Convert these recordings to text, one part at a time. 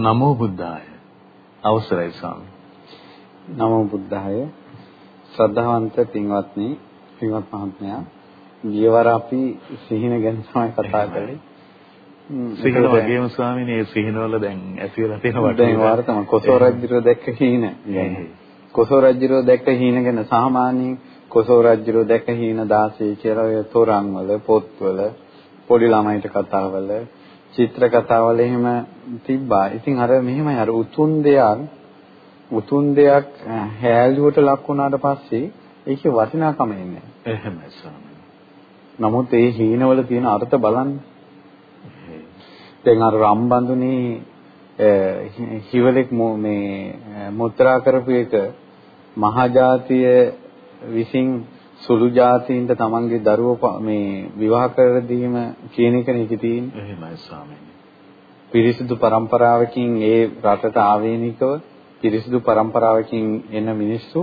නමෝ බුද්ධාය. අවසරයි ස්වාමී. නමෝ බුද්ධාය. ශ්‍රද්ධාවන්ත පින්වත්නි, පින්වත් මහත්මයා, ගියවර අපි සිහින ගැන තමයි කතා කළේ. සිහින වගේම ස්වාමීනි මේ සිහිනවල දැන් ඇති වෙලා තියෙන වටේ දැන් වාර තමයි කොසෝ රජුරෝ දැක්ක හීන. කොසෝ රජුරෝ දැක්ක හීන ගැන සාමාන්‍යයෙන් කොසෝ රජුරෝ දැක්ක හීන 16 කියලා ඔය තොරන් වල පොත්වල පොඩි ළමයිට කතාවල චිත්‍ර කතාවල එහෙම තිබ්බා. ඉතින් අර මෙහෙමයි අර උතුම් දෙයක් උතුම් දෙයක් හැලුවට ලක් වුණාට පස්සේ ඒකේ වටිනාකම එන්නේ. එහෙමයි ස්වාමී. නමුත් ඒ හීනවල තියෙන අර්ථ බලන්න. දැන් අර රම්බඳුනේ හිවලෙක් මේ මුත්‍රා කරපු එක මහජාතිය විසින් සුළු જાතියින්ට තමන්ගේ දරුවෝ මේ විවාහ කර දීම කියන එකනේ ඉති තියෙන්නේ. එහෙමයි ස්වාමීනි. පිරිසිදු પરම්පරාවකින් ඒ රටට ආවේනිකව පිරිසිදු પરම්පරාවකින් එන මිනිස්සු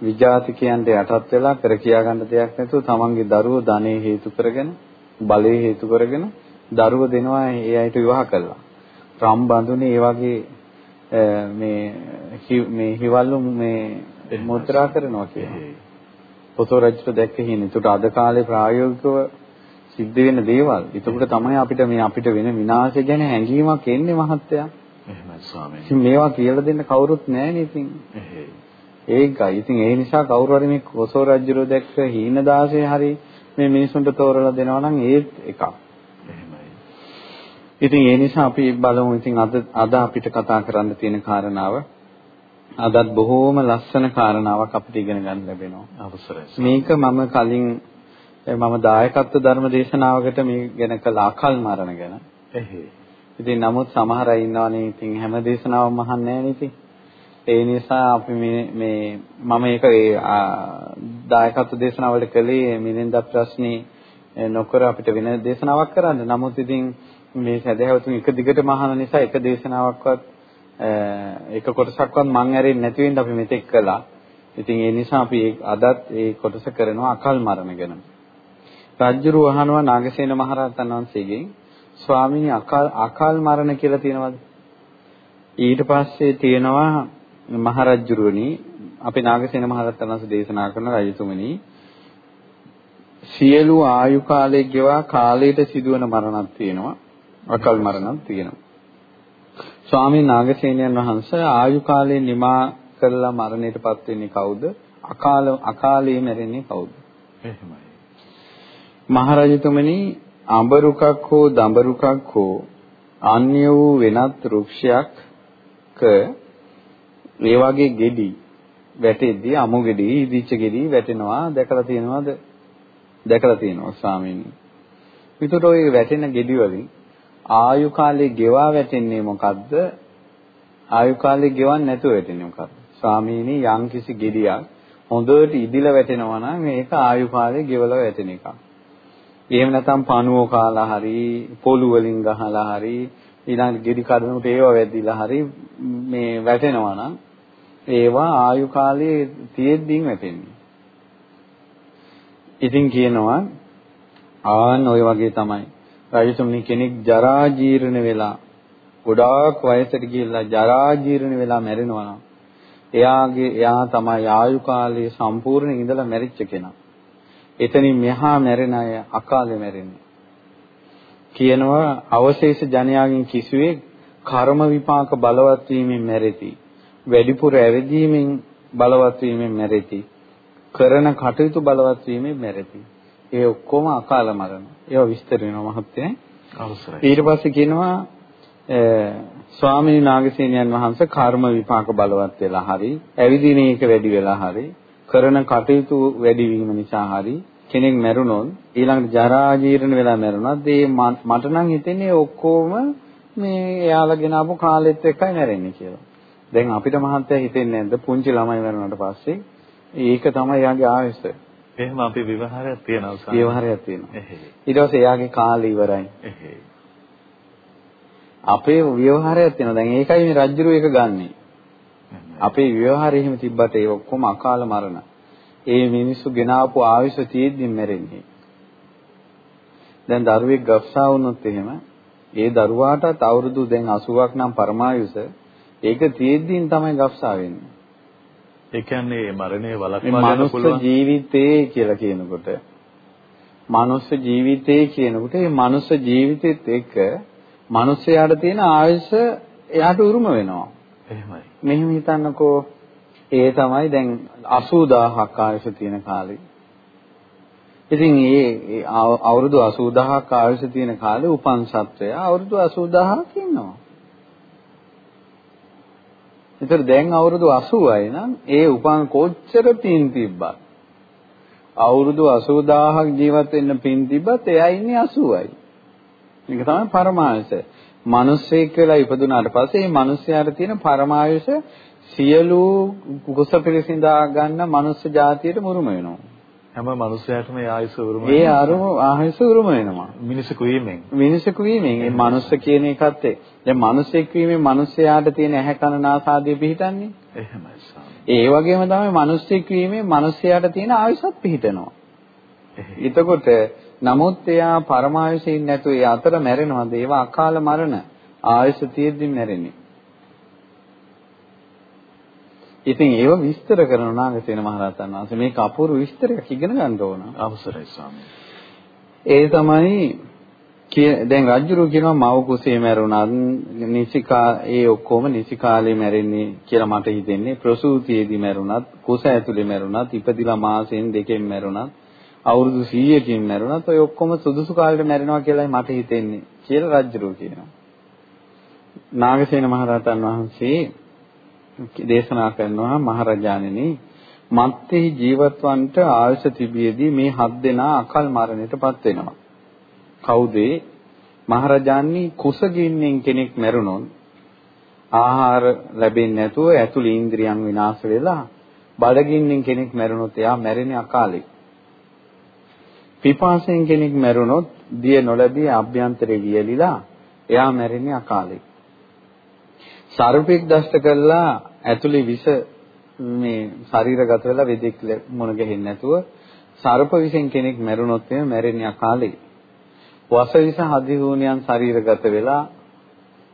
විජාතිකයන්ට යටත් වෙලා කර කියා ගන්න දෙයක් නැතුව තමන්ගේ දරුවෝ ධනෙ හේතු කරගෙන බලය හේතු කරගෙන දරුවෝ දෙනවා ඒ අයට විවාහ කළා. රම් බඳුනේ ඒ වගේ මේ මේ හිවල්ලු මේ මුද්‍රා කරනවා කියන්නේ. පොතෝ රජුට දැක්ක හිනේ. ඒකට අද කාලේ ප්‍රායෝගිකව සිද්ධ වෙන දේවල්. ඒකට තමයි අපිට මේ අපිට වෙන විනාශය ගැන හැඟීමක් එන්නේ මහත්තයා. එහෙමයි ස්වාමීනි. ඉතින් මේවා කියලා දෙන්න කවුරුත් නැහැනේ ඉතින්. ඒකයි. ඉතින් ඒ නිසා කවුරු හරි මේ කොසෝ රජුරෝ දැක්ක හීන දාසේ හරි මේ මිනිසුන්ට තෝරලා දෙනවා නම් ඒත් එකක්. එහෙමයි. ඉතින් ඒ නිසා අපි බලමු ඉතින් අද අද අපිට කතා කරන්න තියෙන කාරණාව අදත් බොහෝම ලස්සන කාරණාවක් අපිට ඉගෙන ගන්න ලැබෙනවා. අවසරයි. මේක මම කලින් මම දායකත්ව ධර්ම දේශනාවකට මේ ගැන කළ අකල් මරණ ගැන. එහේ. ඉතින් නමුත් සමහර අය ඉන්නවනේ ඉතින් හැම දේශනාවක්ම අහන්නේ නැහැ ඒ නිසා අපි මේ මේ මම ඒක ඒ දායකත්ව දේශනාවලට කළේ මිනින්ද ප්‍රශ්නේ නොකර අපිට වෙන දේශනාවක් කරන්න. නමුත් ඉතින් මේ සදහැවතුන් එක දිගටම අහන නිසා එක දේශනාවක්වත් ඒක කොටසක්වත් මං ඇරෙන්නේ නැති වෙන්න අපි මෙතෙක් කළා. ඉතින් ඒ නිසා අපි අදත් ඒ කොටස කරනවා අකල් මරණ ගැන. රජ්ජුරු අහනවා නාගසේන මහරහතන් වහන්සේගෙන් ස්වාමීනි අකල් අකල් මරණ කියලා තියෙනවද? ඊට පස්සේ තියෙනවා මහරජ්ජුරුවනි අපේ නාගසේන මහරහතන් වහන්සේ දේශනා කරන රජතුමනි සියලු ආයු කාලයේ ගෙවා කාලයට සිදුවන මරණක් තියෙනවා අකල් මරණක් තියෙනවා ස්වාමීන් නාගසේනයන් වහන්සේ ආයු කාලේ නිමා කරලා මරණයටපත් වෙන්නේ කවුද? අකාල අකාලේ මැරෙන්නේ කවුද? එහෙමයි. මහරජතුමනි අඹරුකක් හෝ දඹරුකක් හෝ අන්‍ය වූ වෙනත් වෘක්ෂයක්ක මේ වගේ ගෙඩි වැටෙද්දී අමු ගෙඩි ඉදිච්ච ගෙඩි වැටෙනවා දැකලා තියෙනවද? දැකලා තියෙනවා ස්වාමීනි. විතර ඔය වැටෙන ගෙඩි වලින් ආයු කාලේ ගෙවා වැටෙන්නේ මොකද්ද? ආයු කාලේ ගෙවන්නේ නැතුව වැටෙන්නේ මොකද්ද? ස්වාමීනි යම්කිසි ගෙඩියක් හොඳට ඉදිලා වැටෙනවා නම් මේක ආයු කාලේ ගෙවලා වැටෙන එකක්. එහෙම නැත්නම් පණුවෝ කාලා හරි පොළු වලින් ගහලා හරි ඊළඟ ගෙඩි කඩනකොට ඒව වැදිලා හරි මේ වැටෙනවා නම් ඒවා ආයු කාලයේ තියෙද්දින් වැටෙන්නේ. ඉතින් කියනවා ආන් ඔය වගේ තමයි රජතුමනි කෙනෙක් ජරා ජීර්ණ වෙලා ගොඩාක් වයසට ගිහිල්ලා ජරා ජීර්ණ වෙලා මැරෙනවා නම් එයාගේ එයා තමයි ආයු කාලයේ සම්පූර්ණ ඉඳලා මැරිච්ච කෙනා. එතනින් මෙහා මැරෙන අය අකාලේ මැරෙන්නේ. කියනවා අවශේෂ ජනයාගෙන් කිසිවෙක් කර්ම විපාක බලවත් වීමෙන් මැරෙති. වැඩිපුර ඇවිදීමෙන් බලවත් වීමෙන් මැරෙති. කරන කටයුතු බලවත් වීමෙන් මැරෙති. ඒ ඔක්කොම අකාල මරණ. ඒවා විස්තර වෙනවා මහත්තයා. අවසරයි. ඊට පස්සේ කියනවා ස්වාමීන් නාගසේනයන් වහන්සේ කර්ම විපාක බලවත් වෙලා හරි, ඇවිදින එක වැඩි වෙලා හරි, කරන කටයුතු වැඩි වීම නිසා හරි කෙනෙක් මැරුණොත් ඊළඟට ජරා ජීර්ණ වෙලා මැරුණත් ඒ මට නම් හිතෙන්නේ ඔක්කොම මේ එයාලා ගෙන ආපු කාලෙත් එක්කයි මැරෙන්නේ කියලා. දැන් අපිට මහත්තයා හිතෙන්නේ නැද්ද පුංචි ළමයි මැරුණාට පස්සේ ඒක තමයි එයාගේ ආයුෂ. එහෙම අපි විවහාරයක් තියෙනවා සාම. විවහාරයක් තියෙනවා. ඊට පස්සේ එයාගේ කාලය ඉවරයි. අපේ විවහාරයක් තියෙනවා. දැන් ඒකයි මේ රජ්ජුරුව එක ගන්නෙ. අපේ විවහාරය එහෙම තිබ්බට ඒ ඔක්කොම අකාල මරණ. ඒ මිනිස්සු ගෙනාවු ආයුෂ තියෙද්දි මැරෙන්නේ. දැන් දරුවෙක් ගස්සා වුණොත් එහෙම ඒ දරුවාටත් අවුරුදු දැන් 80ක් නම් පරමායුෂ ඒක තියෙද්දීන් තමයි ගස්සා වෙන්නේ. ඒ කියන්නේ මරණය වළක්වා ගන්න පුළුවන්. ජීවිතේ කියලා කියනකොට මනුස්ස ජීවිතේ කියනකොට මේ මනුස්ස ජීවිතෙත් එක්ක මිනිස්යාට තියෙන ආයුෂ එයාට උරුම වෙනවා. එහෙමයි. මෙහෙම හිතන්නකෝ ඒ තමයි දැන් 80000ක් ආයුෂ තියෙන කාලේ. ඉතින් ඒ අවුරුදු 80000ක් ආයුෂ තියෙන කාලේ උපන් සත්වය අවුරුදු 80000ක් ඉන්නවා. ඒතර දැන් අවුරුදු 80යි නම් ඒ උපන් කොච්චර පින් තිබ්බත් අවුරුදු 80000ක් ජීවත් වෙන්න පින් තිබ්බත් එයා ඉන්නේ 80යි. මේක තමයි පරමායස. මිනිස්සෙක් වෙලා ඉපදුනාට පස්සේ මේ මිනිස්යාට තියෙන පරමායස සියලු කුස පිළිසිඳා ගන්න මනුස්ස జాතියට මුරුම වෙනවා. හැම මිනිසයාටම ඒ ආයුෂ උරුම ඒ අරුම ආයුෂ උරුම වෙනවා. මිනිසෙකු වීමෙන්. මිනිසෙකු වීමෙන් ඒ මනුස්ස කියන එකත්. දැන් මිනිසෙක් වීමෙන් මිනිසයාට තියෙන ඇහැ කන නාසාදී පිහිටන්නේ. එහෙමයි ස්වාමී. ඒ වගේම තමයි මිනිසෙක් වීමෙන් මිනිසයාට තියෙන ආයුෂත් පිහිටනවා. එතකොට නමුත් එයා පරමායුෂයෙන් නැතුව ඒ අතර මැරෙනවාද ඒවා අකාල මරණ ආයුෂ තියෙද්දි මැරෙන්නේ. ඉතින් ඒව විස්තර කරන නාගසේන මහරහතන් වහන්සේ මේක අපූර්ව විස්තරයක් ඉගෙන ගන්න ඕන. අවසරයි ස්වාමී. ඒ තමයි දැන් රජුරු කියනවා මව කුසේ මැරුණත් නිසිකා ඒ ඔක්කොම නිසි කාලේ මැරෙන්නේ කියලා මට හිතෙන්නේ ප්‍රසූතියේදී මැරුණත් කුස ඇතුලේ මැරුණත් ඉපදිලා මාසෙන් දෙකෙන් මැරුණත් අවුරුදු 100කින් මැරුණත් ඔය ඔක්කොම සුදුසු කාලෙට මැරෙනවා කියලායි මට හිතෙන්නේ කියලා රජුරු කියනවා. නාගසේන මහරහතන් වහන්සේ දේශනා කරනවා මහරජාණෙනි මත්තේ ජීවත්වන්ට ආයස තිබියදී මේ හත් දෙනා අකල් මරණයටපත් වෙනවා. කවුද? මහරජාණනි කුසගින්නෙන් කෙනෙක් මැරුණොත් ආහාර ලැබෙන්නේ නැතුව ඇතුළේ ඉන්ද්‍රියන් විනාශ වෙලා බඩගින්නෙන් කෙනෙක් මැරුණොත් එයා මැරෙන්නේ අකාලේ. පිපාසයෙන් කෙනෙක් මැරුණොත් දිය නොලැබී අභ්‍යන්තරේ වියලිලා එයා මැරෙන්නේ අකාලේ. සර්පෙක් දෂ්ට කළා ඇතුලේ විෂ මේ ශරීරගත වෙලා වෙදෙක් මොන ගහෙන්නේ නැතුව සර්ප විෂෙන් කෙනෙක් මැරුණොත් එimhe මැරෙන්නේ අකාලේ. වස විෂ හදිහූනියන් ශරීරගත වෙලා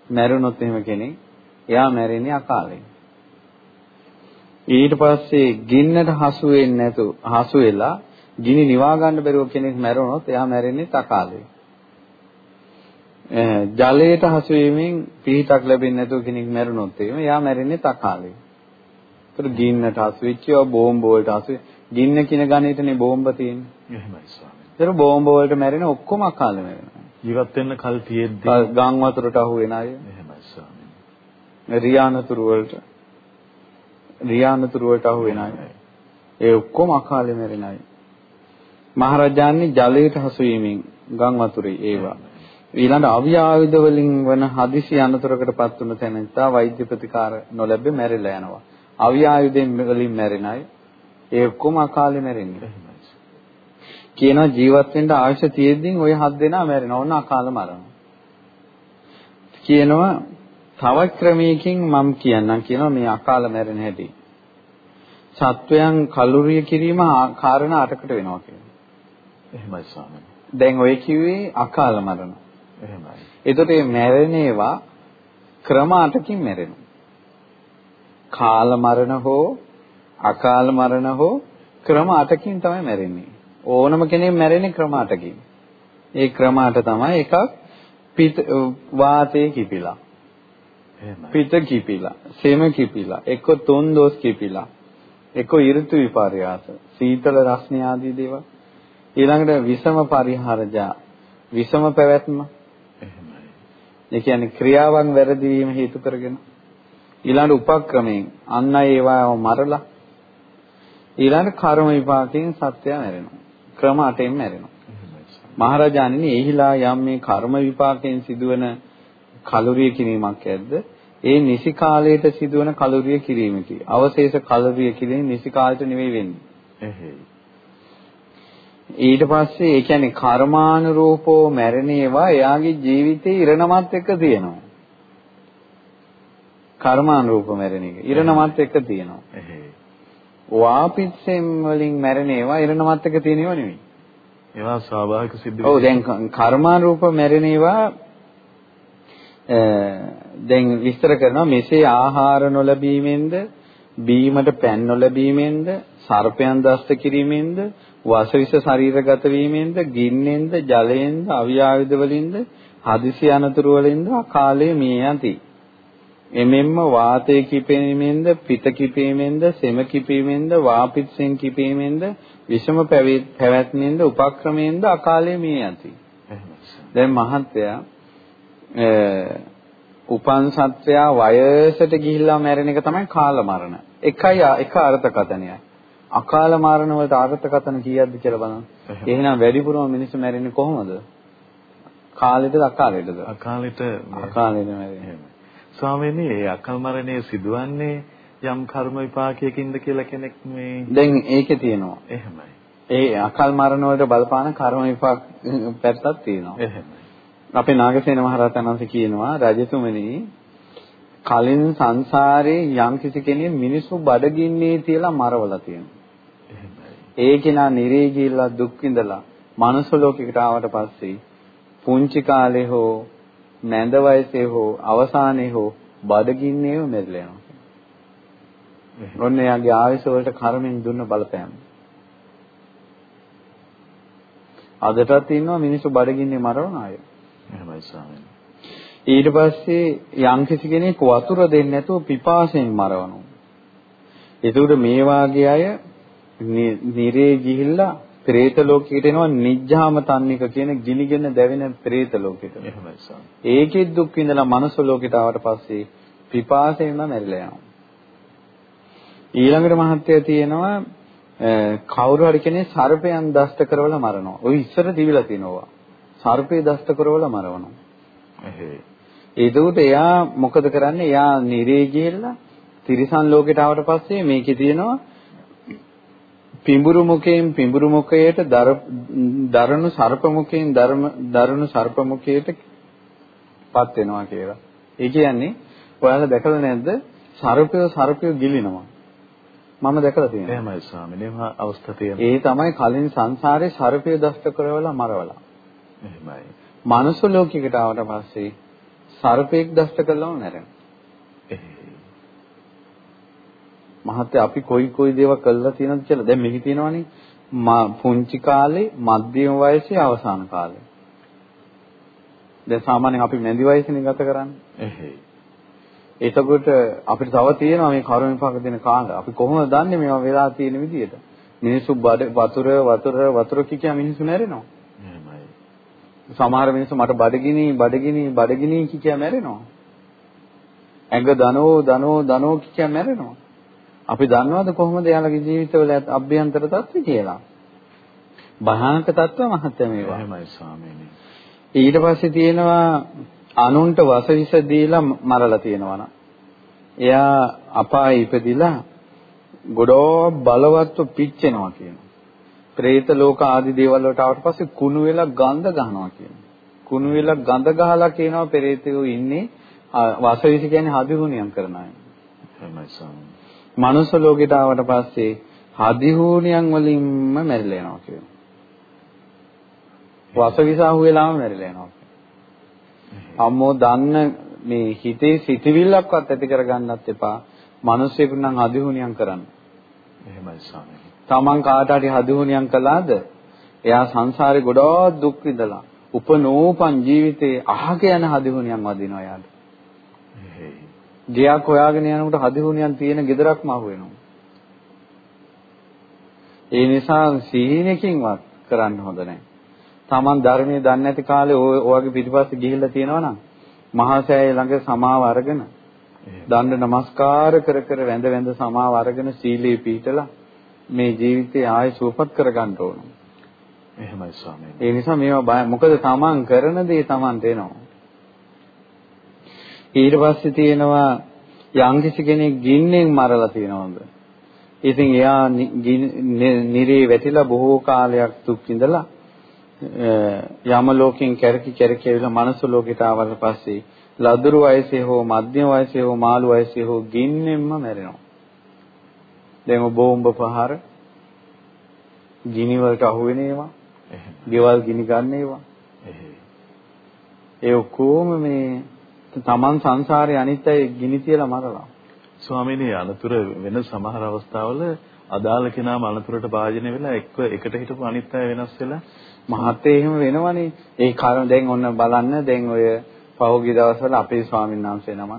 මැරුණොත් එහෙම කෙනෙක් එයා මැරෙන්නේ අකාලේ. ඊට පස්සේ ගින්නට හසු වෙන්නේ නැතු හසු වෙලා ගිනි නිවා ගන්න බැරුව කෙනෙක් මැරුණොත් එයා මැරෙන්නේ අකාලේ. ජලයට හසු වීමෙන් පිහිටක් ලැබෙන්නේ නැතුව කෙනෙක් මැරුණොත් එහෙම එයා මැරෙන්නේ තකාලේ. ඒතර ගින්නට හසු වෙච්ච ඒවා බෝම්බ වලට හසු ගින්න කින ගණේටනේ බෝම්බ තියෙන්නේ. එහෙමයි ස්වාමී. ඒතර බෝම්බ වලට මැරෙන ඔක්කොම අකාලේ මැරෙනවා. ජීවත් වෙන්න කල් තියෙද්දි ගම් වතුරට අහු වෙන අය. එහෙමයි ස්වාමී. රියානතුරු වලට රියානතුරු වලට අහු වෙන අය. ඒ ඔක්කොම අකාලේ මැරෙන අය. මහරජාන්නේ ජලයට හසු වීමෙන් ගම් වතුරේ ඒවා ඊළඟ අව්‍ය ආයුධ වලින් වන හදිසි අනතුරකටපත් වුණ තැනැත්තා වෛද්‍ය ප්‍රතිකාර නොලැබෙ මැරිලා යනවා. අව්‍ය ආයුධෙන් වලින් මැරෙන අය ඒ ඔක්කොම අකාලේ මැරෙන්නේ. කියනවා ජීවත් වෙන්න අවශ්‍ය තියෙද්දී ওই හත් දෙනා මැරෙනවා. ඕන අකාල මරණ. කියනවා තවත් ක්‍රමයකින් මම කියන්නම් කියනවා මේ අකාල මැරෙන හැටි. සත්වයන් කලුරිය කිරීම කාරණා අටකට වෙනවා කියනවා. එහෙමයි ස්වාමීනි. දැන් ඔය කිව්වේ අකාල මරණ. එහෙමයි. එතකොට මේ මැරෙන ඒවා ක්‍රම අටකින් මැරෙනවා. කාල මරණ හෝ අකාල මරණ හෝ ක්‍රම අටකින් තමයි මැරෙන්නේ. ඕනම කෙනෙක් මැරෙන්නේ ක්‍රම අටකින්. ඒ ක්‍රම අට තමයි එකක් පිට වාතයේ කිපිලා. පිට කිපිලා, සෙම කිපිලා, එක්ක තුන් දොස් කිපිලා, එක්ක ඍතු විපර්යාස, සීතල රස්නේ ආදී දේවල්. ඊළඟට විසම පරිහරජා, විසම පැවැත්ම, එහෙමයි. ඒ කියන්නේ ක්‍රියාවන් වැරදි වීම හේතු කරගෙන ඊළඟ උපක්‍රමයෙන් අන්න ඒවාව මරලා ඊළඟ කර්ම විපාකයෙන් සත්‍යය මැරෙනවා. ක්‍රම අටෙන් මැරෙනවා. මහරජාණෙනි එහිලා යම් මේ කර්ම විපාකයෙන් සිදුවන කලුරිය කිරීමක් ඇද්ද? ඒ නිසි කාලයට සිදුවන කලුරිය කිරීමකි. අවශේෂ කලුරිය කිරීම නිසි කාලයට නෙවෙයි වෙන්නේ. එහෙයි. ඊට පස්සේ ඒ කියන්නේ කර්මානුරූපව මැරෙන ඒවා එයාගේ ජීවිතේ ඉරණමත් එක්ක තියෙනවා. කර්මානුරූප මැරෙන එක ඉරණමත් එක්ක තියෙනවා. වාපිත්සෙන් වලින් මැරෙන ඒවා ඉරණමත් එක්ක තියෙනව නෙවෙයි. ඒවා ස්වාභාවික සිද්ධ ඔව් දැන් කර්මානුරූප මැරෙන ඒවා දැන් විස්තර කරනවා මෙසේ ආහාර නොලැබීමෙන්ද බීමට පැන් නොලැබීමෙන්ද සර්පයන් දෂ්ට කිරීමෙන්ද වසවිස ශරීරගත වීමෙන්ද ගින්නෙන්ද ජලයෙන්ද අවියාවිද වලින්ද හදිසි අනතුරු වලින්ද අකාලයේ මිය යති එමෙම්ම වාතය කිපීමෙන්ද පිත කිපීමෙන්ද සෙම කිපීමෙන්ද වාපිත්සෙන් කිපීමෙන්ද විෂම පැවැත්මෙන්ද උපක්‍රමයෙන්ද අකාලයේ මිය යති දැන් මහත්තයා උපන් සත්වයා වයසට ගිහිල්ලා මැරෙන එක තමයි කාල මරණ. එකයි එක අර්ථකථනයයි. අකාල මරණ වලට අර්ථකථන කීයක්ද කියලා බලන්න. එහෙනම් වැඩිපුරම මිනිස්සු මැරෙන්නේ කොහොමද? කාලෙටද අකාලෙටද? අකාලෙට අකාලෙට මැරෙන්නේ. ස්වාමීනි, මේ අකල් මරණය සිදුවන්නේ යම් කර්ම විපාකයකින්ද කියලා කෙනෙක් මේ දැන් ඒකේ තියෙනවා. එහෙමයි. ඒ අකල් මරණ වලට බලපාන කර්ම විපාක පැත්තක් තියෙනවා. එහෙමයි. අපේ නාගසේන මහරහතන් වහන්සේ කියනවා රජතුමනි කලින් සංසාරේ යම් කිසි කෙනෙක් මිනිස්සු බඩගින්නේ තියලා මරවලා තියෙනවා. ඒ කෙනා නිරේ ගිහිල්ලා දුක් විඳලා මනුස්ස ලෝකයකට ආවට පස්සේ පුංචි කාලේ හෝ මැද වයසේ හෝ අවසානයේ හෝ බඩගින්නේව මෙරළෙනවා. ඔන්න එයාගේ ආයස වලට කර්මෙන් දුන්න බලපෑම. අදටත් ඉන්නවා මිනිස්සු බඩගින්නේ මරණ අය. එහෙමයි ස්වාමීනි. ඊට පස්සේ යම් කිසි කෙනෙක් වතුර දෙන්නේ නැතුව පිපාසයෙන් මරවනවා. ඒකට මේ වාගේ අය නිරේ ගිහිල්ලා പ്രേත ලෝකයට එනවා නිජ්ජාම තන්නික කියන ගිනිගෙන දැවෙන പ്രേත ලෝකෙට. එහෙමයි සාම. ඒකෙත් දුක් විඳලා මනුස්ස ලෝකෙට ආවට පස්සේ පිපාසයෙන්ම මැරිලා යනවා. ඊළඟට මහත්ය තියෙනවා කවුරු හරි කෙනෙක් සර්පයන් දෂ්ට කරවල මරනවා. ඔය ඉස්සර තිබිලා තිනවා. සර්පේ දෂ්ට කරවල මරවනවා. එහෙයි. ඒකට එයා මොකද කරන්නේ? එයා නිරේ ගිහිල්ලා තිරිසන් ලෝකෙට ආවට පස්සේ මේකේ තියෙනවා පිඹුරු මුඛයෙන් පිඹුරු මුඛයට දරණු සර්ප මුඛයෙන් දරණු සර්ප මුඛයට පත් වෙනවා කියලා. ඒ කියන්නේ ඔයාලා දැකලා නැද්ද? සර්පය සර්පය ගිලිනවා. මම දැකලා තියෙනවා. එහෙමයි ස්වාමීනි. එහෙම අවස්ථා තියෙනවා. ඒ තමයි කලින් සංසාරේ සර්පය දෂ්ට කරවලා මරවලා. එහෙමයි. මනුස්ස ලෝකයකට ආවට පස්සේ සර්පෙක් දෂ්ට කළාම මැරෙනවා. මහත්තයා අපි කොයි කොයි දේවල් කළා තියෙනවද කියලා දැන් මෙහි තියෙනවනේ පුංචි කාලේ මධ්‍යම වයසේ අවසාන කාලේ. දැන් සාමාන්‍යයෙන් අපි මැදි වයසේනේ ගත කරන්නේ. එහෙයි. එතකොට අපිට තව තියෙනවා මේ කර්ම විපාක දෙන කාල. අපි කොහොමද දන්නේ මේවා වෙලා තියෙන විදියට? මිනිස්සු වතුර වතුර වතුර කිය මිනිස්සු මැරෙනවා. එහෙමයි. සමහර මිනිස්සු මට බඩගිනි බඩගිනි බඩගිනි කිය මැරෙනවා. ඇඟ දනෝ දනෝ දනෝ කිය මැරෙනවා. අපි දන්නවද කොහොමද එයාලගේ ජීවිතවල අභ්‍යන්තර තත්ත්වය කියලා? භයානක තත්ත්ව මහත්ම ඒවා. එහෙමයි ස්වාමීනි. ඊට පස්සේ තියෙනවා අනුන්ට වසවිස දීලා මරලා තියෙනවනම්. එයා අපාය ඉපදිලා ගොඩෝ බලවත්ව පිච්චෙනවා කියනවා. പ്രേත ලෝක ආදී දේවල් වලට ආවට පස්සේ කුණු වෙලා ගඳ ගන්නවා කියනවා. කුණු වෙලා ගඳ ගහලා කියනවා പ്രേතයෝ ඉන්නේ වාසවිස කියන්නේ හදිහුණියම් කරන අය. එහෙමයි ස්වාමීනි. මනුස්ස ලෝකෙට ආවට පස්සේ හදිහූනියන් වලින්ම මැරිලා යනවා කියනවා. වසවිසාහු වෙලාම මැරිලා යනවා. අම්මෝ දන්න මේ හිතේ සිතවිල්ලක්වත් ඇති කරගන්නත් එපා. මිනිස්සුෙකුට නම් හදිහූනියන් කරන්න. එහෙමයි ස්වාමීනි. Taman කාට හරි හදිහූනියන් කළාද? එයා සංසාරේ ගොඩාක් දුක් විඳලා උපනෝපන් ජීවිතේ අහක යන හදිහූනියන් වදිනවා යාට. ගෙයක් හොයාගෙන යනකොට හදිහුණියන් තියෙන ගෙදරක්ම අහු වෙනවා. ඒ නිසා සීනකින්වත් කරන්න හොඳ නැහැ. Taman ධර්මයේ දන්නේ නැති කාලේ ඔයගේ පිටිපස්සේ ගිහිල්ලා තියෙනවා නම් මහා සෑය ළඟ සමාව අරගෙන දණ්ඩ නමස්කාර කර කර වැඳ වැඳ සමාව අරගෙන සීලේ පිහිටලා මේ ජීවිතේ ආයෙ සුවපත් කරගන්න ඕන. එහෙමයි ස්වාමීනි. ඒ නිසා මේවා මොකද Taman කරන දේ Tamanට එනවා. ඊට පස්සේ තියෙනවා යම්කිසි කෙනෙක් ගින්නෙන් මරලා තියෙනවද? ඉතින් එයා නිරේ වැටිලා බොහෝ කාලයක් දුක් විඳලා යම ලෝකෙන් කැරකි කැරකි ඇවිල්ලා මනස ලෝකෙට ආවට පස්සේ ලදරු වයසේ හෝ මධ්‍යම වයසේ හෝ මාළු වයසේ හෝ ගින්නෙන්ම මැරෙනවා. දැන් බෝම්බ පහර ගිනි වලට අහු වෙන ඒවා. ගෙවල් ගිනි ගන්න ඒවා. ඒ ඔක්කොම මේ තමන් සංසාරේ අනිත් අය ගිනි තියලා මරලා. ස්වාමීනි අනතුර වෙන සමහර අවස්ථාවල අදාළ කෙනාම අනතුරට භාජනය වෙලා එක්ක එකට හිටපු අනිත් අය වෙනස් වෙලා මහත්තයා එහෙම වෙනවනේ. ඒ කාරණා දැන් ඔන්න බලන්න දැන් ඔය පහුගිය දවස්වල අපේ ස්වාමීන් වහන්සේ නම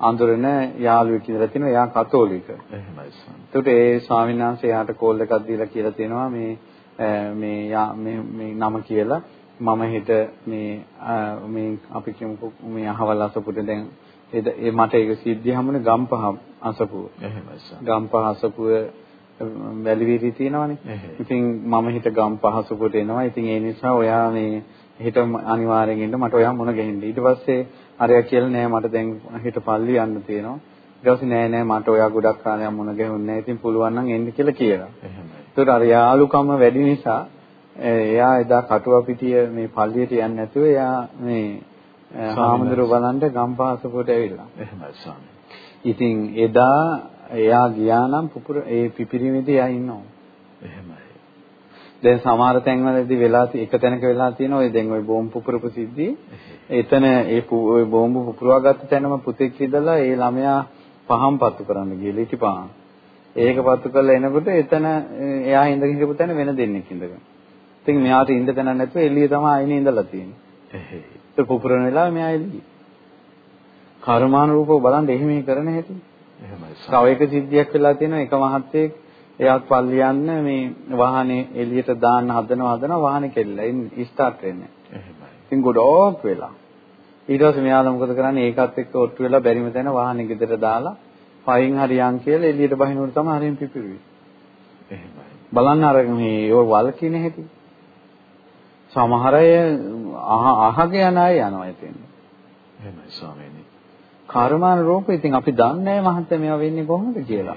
අඳුරන යාළුවෙක් ඉඳලා තිනවා එයා කතෝලික. එහෙමයි ස්වාමී. ඒකට ඒ ස්වාමීන් වහන්සේ එයාට කෝල් එකක් දීලා කියලා තියෙනවා මේ මේ මේ මේ නම කියලා මම හෙට මේ මේ අපි කියමුකෝ මේ අහවල් අසපුට දැන් ඒ මට ඒක සිද්ධිය හැමෝනේ ගම්පහ අසපුව. එහෙමයි ස්වාමී. ගම්පහ අසපුව වැලිවිරි තියෙනවනේ. ඉතින් මම හිත ගම්පහ අසපුවට එනවා. ඉතින් ඒ නිසා ඔයා මේ හිත අනිවාර්යෙන් ඉන්න මට ඔයා මුණ ගැහින්න. ඊට පස්සේ අරයා කියලා නෑ මට දැන් හිත පල්ලි යන්න තියෙනවා. ඊට නෑ නෑ මට ඔයා ගොඩක් කාලයක් මුණ ගැහුන්නේ නෑ. ඉතින් පුළුවන් නම් එන්න කියලා කියනවා. එහෙමයි. ඒකට අර යාළුකම වැඩි නිසා එයා එදා කටුව පිටිය මේ පල්ලියට යන්නේ නැතුව එයා මේ හාමුදුරුවෝ බලන්න ගම්පාසපුවට ඇවිල්ලා. එහෙමයි ස්වාමී. ඉතින් එදා එයා ගියා නම් පුපුර ඒ පිපිරීමේදී එයා ඉන්නවා. එහෙමයි. දැන් සමහර තැන්වලදී වෙලා එක තැනක වෙලා තියෙනවා ඔය දැන් ඔය බෝම්බ පුපුරපු සිද්ධිය. එතන ඒ ඔය බෝම්බ පුපුරවා ගත්ත තැනම පුතෙක් ඉඳලා ඒ ළමයා පහම් පත්තු කරන්න ගිහලා ඉටිපාන්. ඒක පත්තු කරලා එනකොට එතන එයා ඉඳගෙන හිටපු තැන වෙන දෙන්නෙක් ඉඳගෙන. ඉතින් මෙයාට ඉඳ තැනක් නැතුව එළිය තමයි ආයිනේ ඉඳලා තියෙන්නේ. එහෙයි. ඒ පුපුරන වෙලාව මෙයා එළිය. කර්මානුරූපව බලන්න එහෙම කරන හැටි. එහෙමයි. තව එක සිද්ධියක් වෙලා තියෙනවා එක මහත්තයෙක් එයාත් පල්ලි යන්න මේ වාහනේ එළියට දාන්න හදනවා හදනවා වාහනේ කෙල්ලලා ඉන්නේ ස්ටාර්ට් වෙන්නේ. එහෙමයි. ඉතින් ගොඩක් වෙලා. ඊට පස්සේ මෙයාලා මොකද කරන්නේ ඒකත් එක්ක ඔට්ටු වෙලා බැරිම තැන වාහනේ ගෙදර දාලා පයින් හරියන් කියලා එළියට බහිනකොට තමයි හරියන් පිපිරුවේ. එහෙමයි. බලන්න අර මේ ඔය වල්කින හැටි. සමහර අය අහගේ යන අය යනවා එතෙන්. එහෙමයි ස්වාමීනි. කර්මාන රූප ඉතින් අපි දන්නේ නැහැ මහත්මයා මේවා වෙන්නේ කොහොමද කියලා.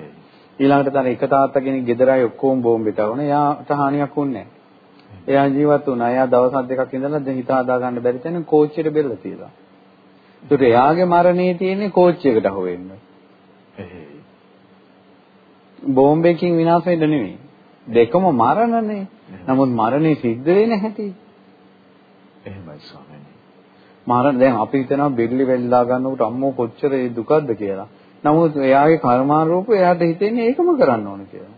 ඊළඟට තන එක තාත්තා කෙනෙක් ගෙදර අය ඔක්කොම බෝම්බෙට වුණා. එයාට හානියක් වුණේ නැහැ. එයා ජීවත් වුණා. එයා දවස් දෙකක් ඉඳලා දැන් හිත හදා ගන්න බැරි තැන කෝච්චියට බෙල්ල තියලා. ඒකට එයාගේ මරණේ තියෙන්නේ කෝච්චියකට අහු වෙන්න. එහෙයි. බෝම්බයකින් විනාශ වෙන්න නෙමෙයි. දෙකම මරණනේ. නමුත් මරණේ සිද්ධ වෙන්නේ නැහැටි. එහෙමයි ස්වාමීනි. මරණ දැන් අපි හිතනවා බෙල්ලි වෙල්ලා ගන්නකොට අම්මෝ කොච්චර ඒ දුකක්ද කියලා. නමුත් එයාගේ කර්මාරූප එයාට හිතෙන්නේ ඒකම කරන්න ඕන කියලා.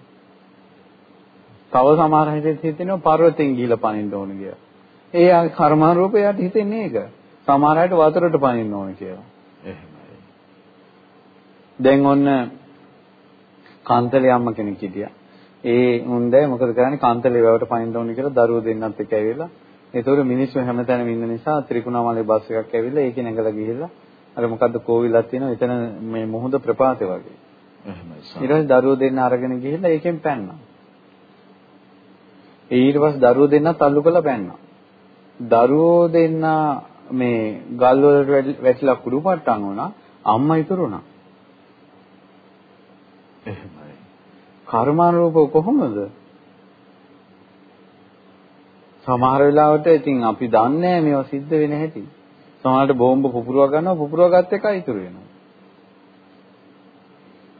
තව සමහර හිතෙත් හිතෙනවා පර්වතෙන් ගිහිල්ලා පනින්න ඕන කියලා. එයාගේ කර්මාරූප එයාට හිතෙන්නේ ඒක. සමහර අයට වතුරට පනින්න ඕන කියලා. එහෙමයි. දැන් ඔන්න කාන්තලේ අම්ම කෙනෙක් හිටියා. ඒ උන්දේ මොකද කරන්නේ කාන්තලේ වැවට පනින්න ඕන කියලා දරුවෝ දෙන්නත් එක්ක ඇවිල්ලා ඒතකොට මිනිස්සු හැමතැනම ඉන්න නිසා ත්‍රිකුණාමලේ බස් එකක් ඇවිල්ලා ඒකේ නැගලා ගිහිල්ලා අර මොකද්ද කෝවිලක් තියෙනවා එතන මේ මුහුද ප්‍රපාතේ වගේ. එහෙමයි. ඊට පස්සේ දරුවෝ දෙන්න අරගෙන ගිහිල්ලා ඒකෙන් පැන්නා. ඊට පස්සේ දරුවෝ දෙන්නත් අල්ලු කරලා පැන්නා. දරුවෝ දෙන්න මේ ගල් වලට වැටිලා කුඩු පට්ටම් වුණා. අම්මා ඉතුරුණා. එහෙමයි. කර්මානුරූප කොහොමද? සමහර වෙලාවට ඉතින් අපි දන්නේ මේවා සිද්ධ වෙන හැටි. සමහරට බෝම්බ පුපුරවා ගන්නවා පුපුරවා ගත්ත එකයි ඉතුරු වෙනවා.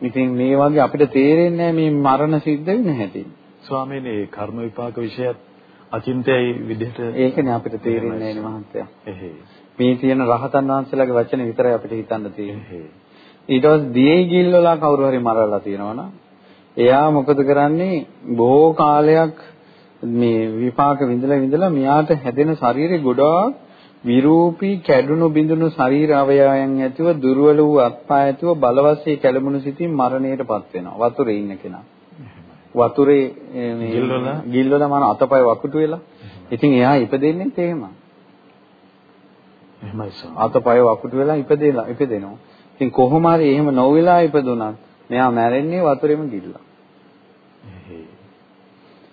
ඉතින් මේ වගේ අපිට තේරෙන්නේ මේ මරණ සිද්ධ වෙන හැටි. ස්වාමීනි මේ කර්ම විපාක විෂයත් අචින්තයයි විදිහට ඒකනේ අපිට තේරෙන්නේ නේ මහත්තයා. එහෙයි. මේ තියෙන රහතන් වහන්සේලාගේ වචන විතරයි අපිට හිතන්න තියෙන්නේ. ඊට පස්සේ දියේ ගිල්වලා කවුරු හරි මරලා තියෙනවනම් එයා මොකද කරන්නේ බොහෝ කාලයක් මේ විපාක විඳලා විඳලා මෙයාට හැදෙන ශරීරේ ගොඩාක් විරූපී කැඩුණු බිඳුණු ශරීර අවයවයන් ඇතිව දුර්වල වූ අත්පා ඇතිව බලවත්සේ කැළඹුණු සිතින් මරණයටපත් වෙනවා වතුරේ ඉන්න කෙනා. වතුරේ මේ ගිල්වලා ගිල්වලා මන අතපය වකුටු වෙලා. ඉතින් එයා ඉපදෙන්නේ එහෙම. එහෙමයි සර්. අතපය වකුටු වෙලා ඉපදෙලා ඉපදෙනවා. ඉතින් කොහොම හරි එහෙම නොවෙලා ඉපදුනත් මෙයා මැරෙන්නේ වතුරේම ගිල්ලා.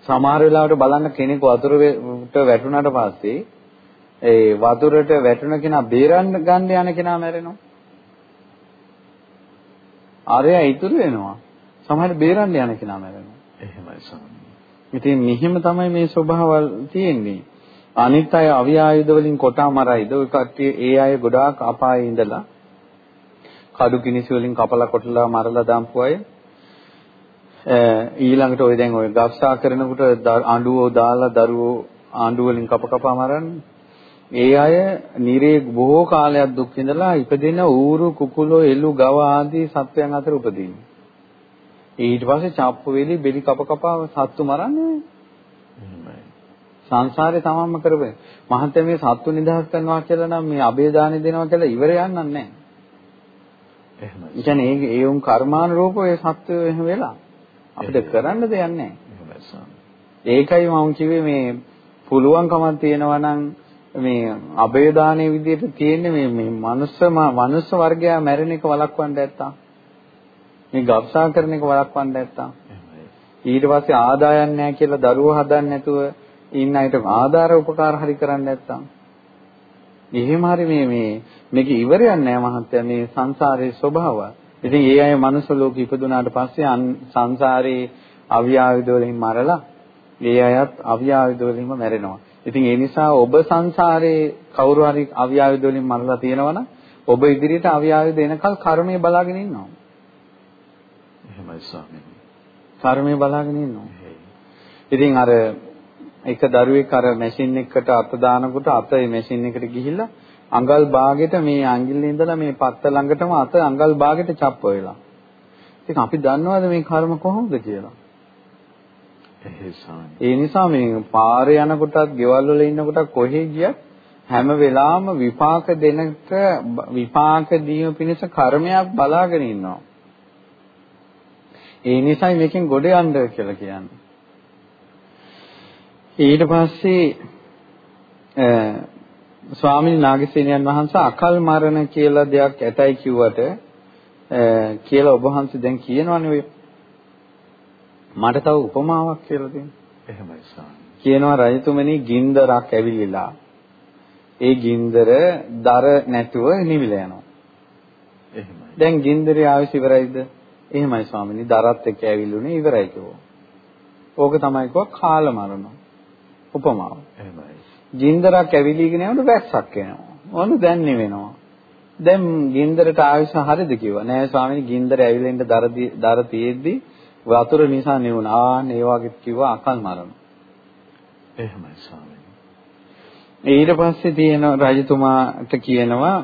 සමහර වෙලාවට බලන්න කෙනෙක් වතුරට වැටුණාට පස්සේ ඒ වතුරට වැටුණ කෙනා බේරන්න ගන්න යන කෙනා මැරෙනවා. ආරයා ඉතුරු වෙනවා. සමහර බේරන්න යන කෙනා මැරෙනවා. එහෙමයි ස්වාමී. ඉතින් මෙහිම තමයි මේ ස්වභාවල් තියෙන්නේ. අනිත් අය අවියායුධ වලින් කොටා මරයිද ඔය කට්ටිය ඒ අය ගොඩාක් අපායේ ඉඳලා කඩු කිනිසි වලින් කපලා කොටලා මරලා දාම්පු අය ඊළඟට ඔය දැන් ඔය ගස්සා කරනකොට අඬුවෝ දාලා දරුවෝ ආණ්ඩුව වලින් කප කපා මරන්නේ. ඒ අය නිරේ බොහෝ කාලයක් දුක් විඳලා ඉපදෙන ඌරු කුකුලෝ එළු ගව ආදී සත්වයන් අතර උපදින්නේ. ඊට පස්සේ චප්පු වෙලි බෙලි කප කපා සත්තු මරන්නේ. සංසාරේ තමන්ම කරපේ. මහන්තය මේ සත්තු නිදහස් කරනවා කියලා නම් මේ අබේ දානෙ දෙනවා කියලා ඉවර යන්නන්නේ නැහැ. එහෙමයි. ඒ කියන්නේ ඒ උන් කර්මානුරූපව ඒ සත්වය එහෙම වෙලා අපිට කරන්න දෙයක් නැහැ. ඒකයි මම කිව්වේ මේ පුළුවන්කමක් තියෙනවා නම් මේ අබේ දානයේ විදිහට තියෙන්නේ මේ මේ මනුස්ස මනුස්ස වර්ගයා මැරෙන එක වළක්වන්න නැත්තම් මේ ගබ්සා කරන එක වළක්වන්න නැත්තම් ඊට පස්සේ ආදායම් නැහැ කියලා දරුවෝ හදන්න නැතුව ඉන්න අයට ආධාර උපකාර හරි කරන්නේ නැත්තම් එහෙම හරි මේ මේ මේක ඉවරයක් නෑ මහත්තයා. මේ සංසාරයේ ස්වභාවය. ඉතින් ඒ අය මනුස්ස ලෝකෙ ඉපදුනාට පස්සේ සංසාරේ අව්‍යාවිද වලින් මරලා ඒ අයත් අව්‍යාවිද වලින්ම මැරෙනවා. ඉතින් ඒ නිසා ඔබ සංසාරේ කවුරු හරි අව්‍යාවිද වලින් මරලා තියෙනවනම් ඔබ ඉදිරියට අව්‍යාවිද එනකල් කර්මය බලාගෙන ඉන්නවා. එහෙමයි ස්වාමීනි. කර්මය බලාගෙන ඉන්නවා. ඉතින් අර එක දරුවෙක් අර මැෂින් එකකට අත දානකොට අත ඒ මැෂින් එකට ගිහිල්ලා අඟල් භාගෙට මේ අඟිල්ලේ ඉඳලා මේ පත්ත ළඟටම අත අඟල් භාගෙට චප්ප වෙලා. ඉතින් අපි දන්නවද මේ කර්ම කොහොමද කියලා? ඒ නිසා මේ පාරේ යනකොටත්, ගෙවල් වල ඉන්නකොටත් කොහේ ගියත් හැම වෙලාවම විපාක දෙනට විපාක දීම පිණිස කර්මයක් බලාගෙන ඉන්නවා. ඒ නිසායි මේකෙන් ගොඩ යන්න කියලා කියන්නේ. ඊට පස්සේ ස්වාමීන් නාගසේනයන් වහන්සේ අකල් මරණ කියලා දෙයක් ඇතයි කිව්වට කියලා ඔබ වහන්සේ දැන් කියනවනේ ඔය මට තව උපමාවක් කියලා දෙන්න. එහෙමයි ස්වාමී. කියනවා රජතුමනි ගින්දරක් ඇවිලිලා ඒ ගින්දර දර නැතුව නිවිලා යනවා. එහෙමයි. දැන් ගින්දරේ ආවිස ඉවරයිද? එහෙමයි ස්වාමීනි දරත් එක්ක ඇවිල්ුනේ ඉවරයි කිව්වා. ඕක තමයි කිව්වා කාල මරණ. උපමාව. එහෙමයි. ගින්දරක් ඇවිලීගෙන යනකොට වැස්සක් එනවා. ඔන්න දැන් නෙවෙනවා. දැන් ගින්දරට ආයුෂ හරියද කිව්වා. නෑ ස්වාමීනි ගින්දර ඇවිලෙන්න දර තියෙද්දි වතුර නිසා නෙවුණා. ආන් ඒ වගේ කිව්වා අකල් මරණ. එහෙමයි ස්වාමීනි. ඊට පස්සේ තියෙන රජතුමාට කියනවා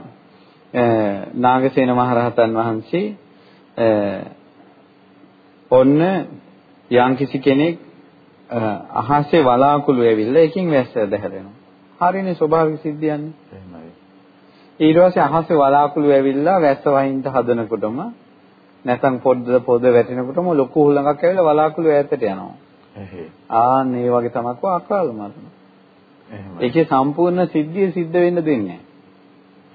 නාගසේන මහරහතන් වහන්සේ ඔන්න යම්කිසි කෙනෙක් අහසේ වලාකුළු ඇවිල්ලා එකකින් වැස්ස දැහැරෙනවා. හරිනේ ස්වභාවික සිද්ධියන්නේ. එහෙමයි. ඊට පස්සේ අහසේ වලාකුළු ඇවිල්ලා වැස්ස වහින්න හදනකොටම නැත්නම් පොඩ්ඩ පොද වැටෙනකොටම ලොකු හුලඟක් ඇවිල්ලා වලාකුළු ඈතට යනවා. එහෙයි. ආන් මේ වගේ තමයි කෝ අකාල මරණ. එහෙමයි. ඒකේ සම්පූර්ණ සිද්ධිය සිද්ධ වෙන්න දෙන්නේ